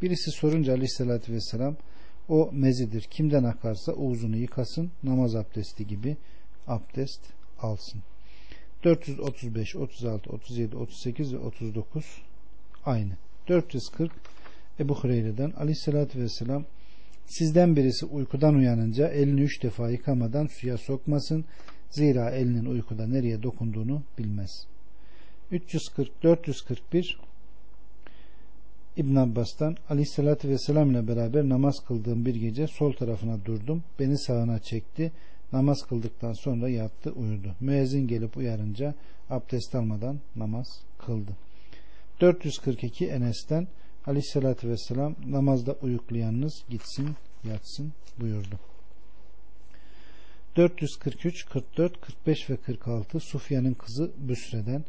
birisi sorunca Ali sallallahu vesselam o mezidir. Kimden akarsa uzunu yıkasın, namaz abdesti gibi abdest alsın. 435, 36, 37, 38 ve 39 aynı. 440 Ebu Hureyre'den aleyhissalatü vesselam sizden birisi uykudan uyanınca elini üç defa yıkamadan suya sokmasın. Zira elinin uykuda nereye dokunduğunu bilmez. 340, 441 İbn Abbas'tan aleyhissalatü vesselam ile beraber namaz kıldığım bir gece sol tarafına durdum. Beni sağına çekti Namaz kıldıktan sonra yattı uyudu. Müezzin gelip uyarınca abdest almadan namaz kıldı. 442 Enes'ten Aleyhisselatü Vesselam namazda uyuklayanınız gitsin yatsın buyurdu. 443, 44, 45 ve 46 Sufyan'ın kızı Büsre'den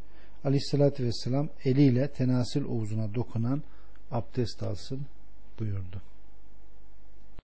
Aleyhisselatü Vesselam eliyle tenasil ovuzuna dokunan abdest alsın buyurdu.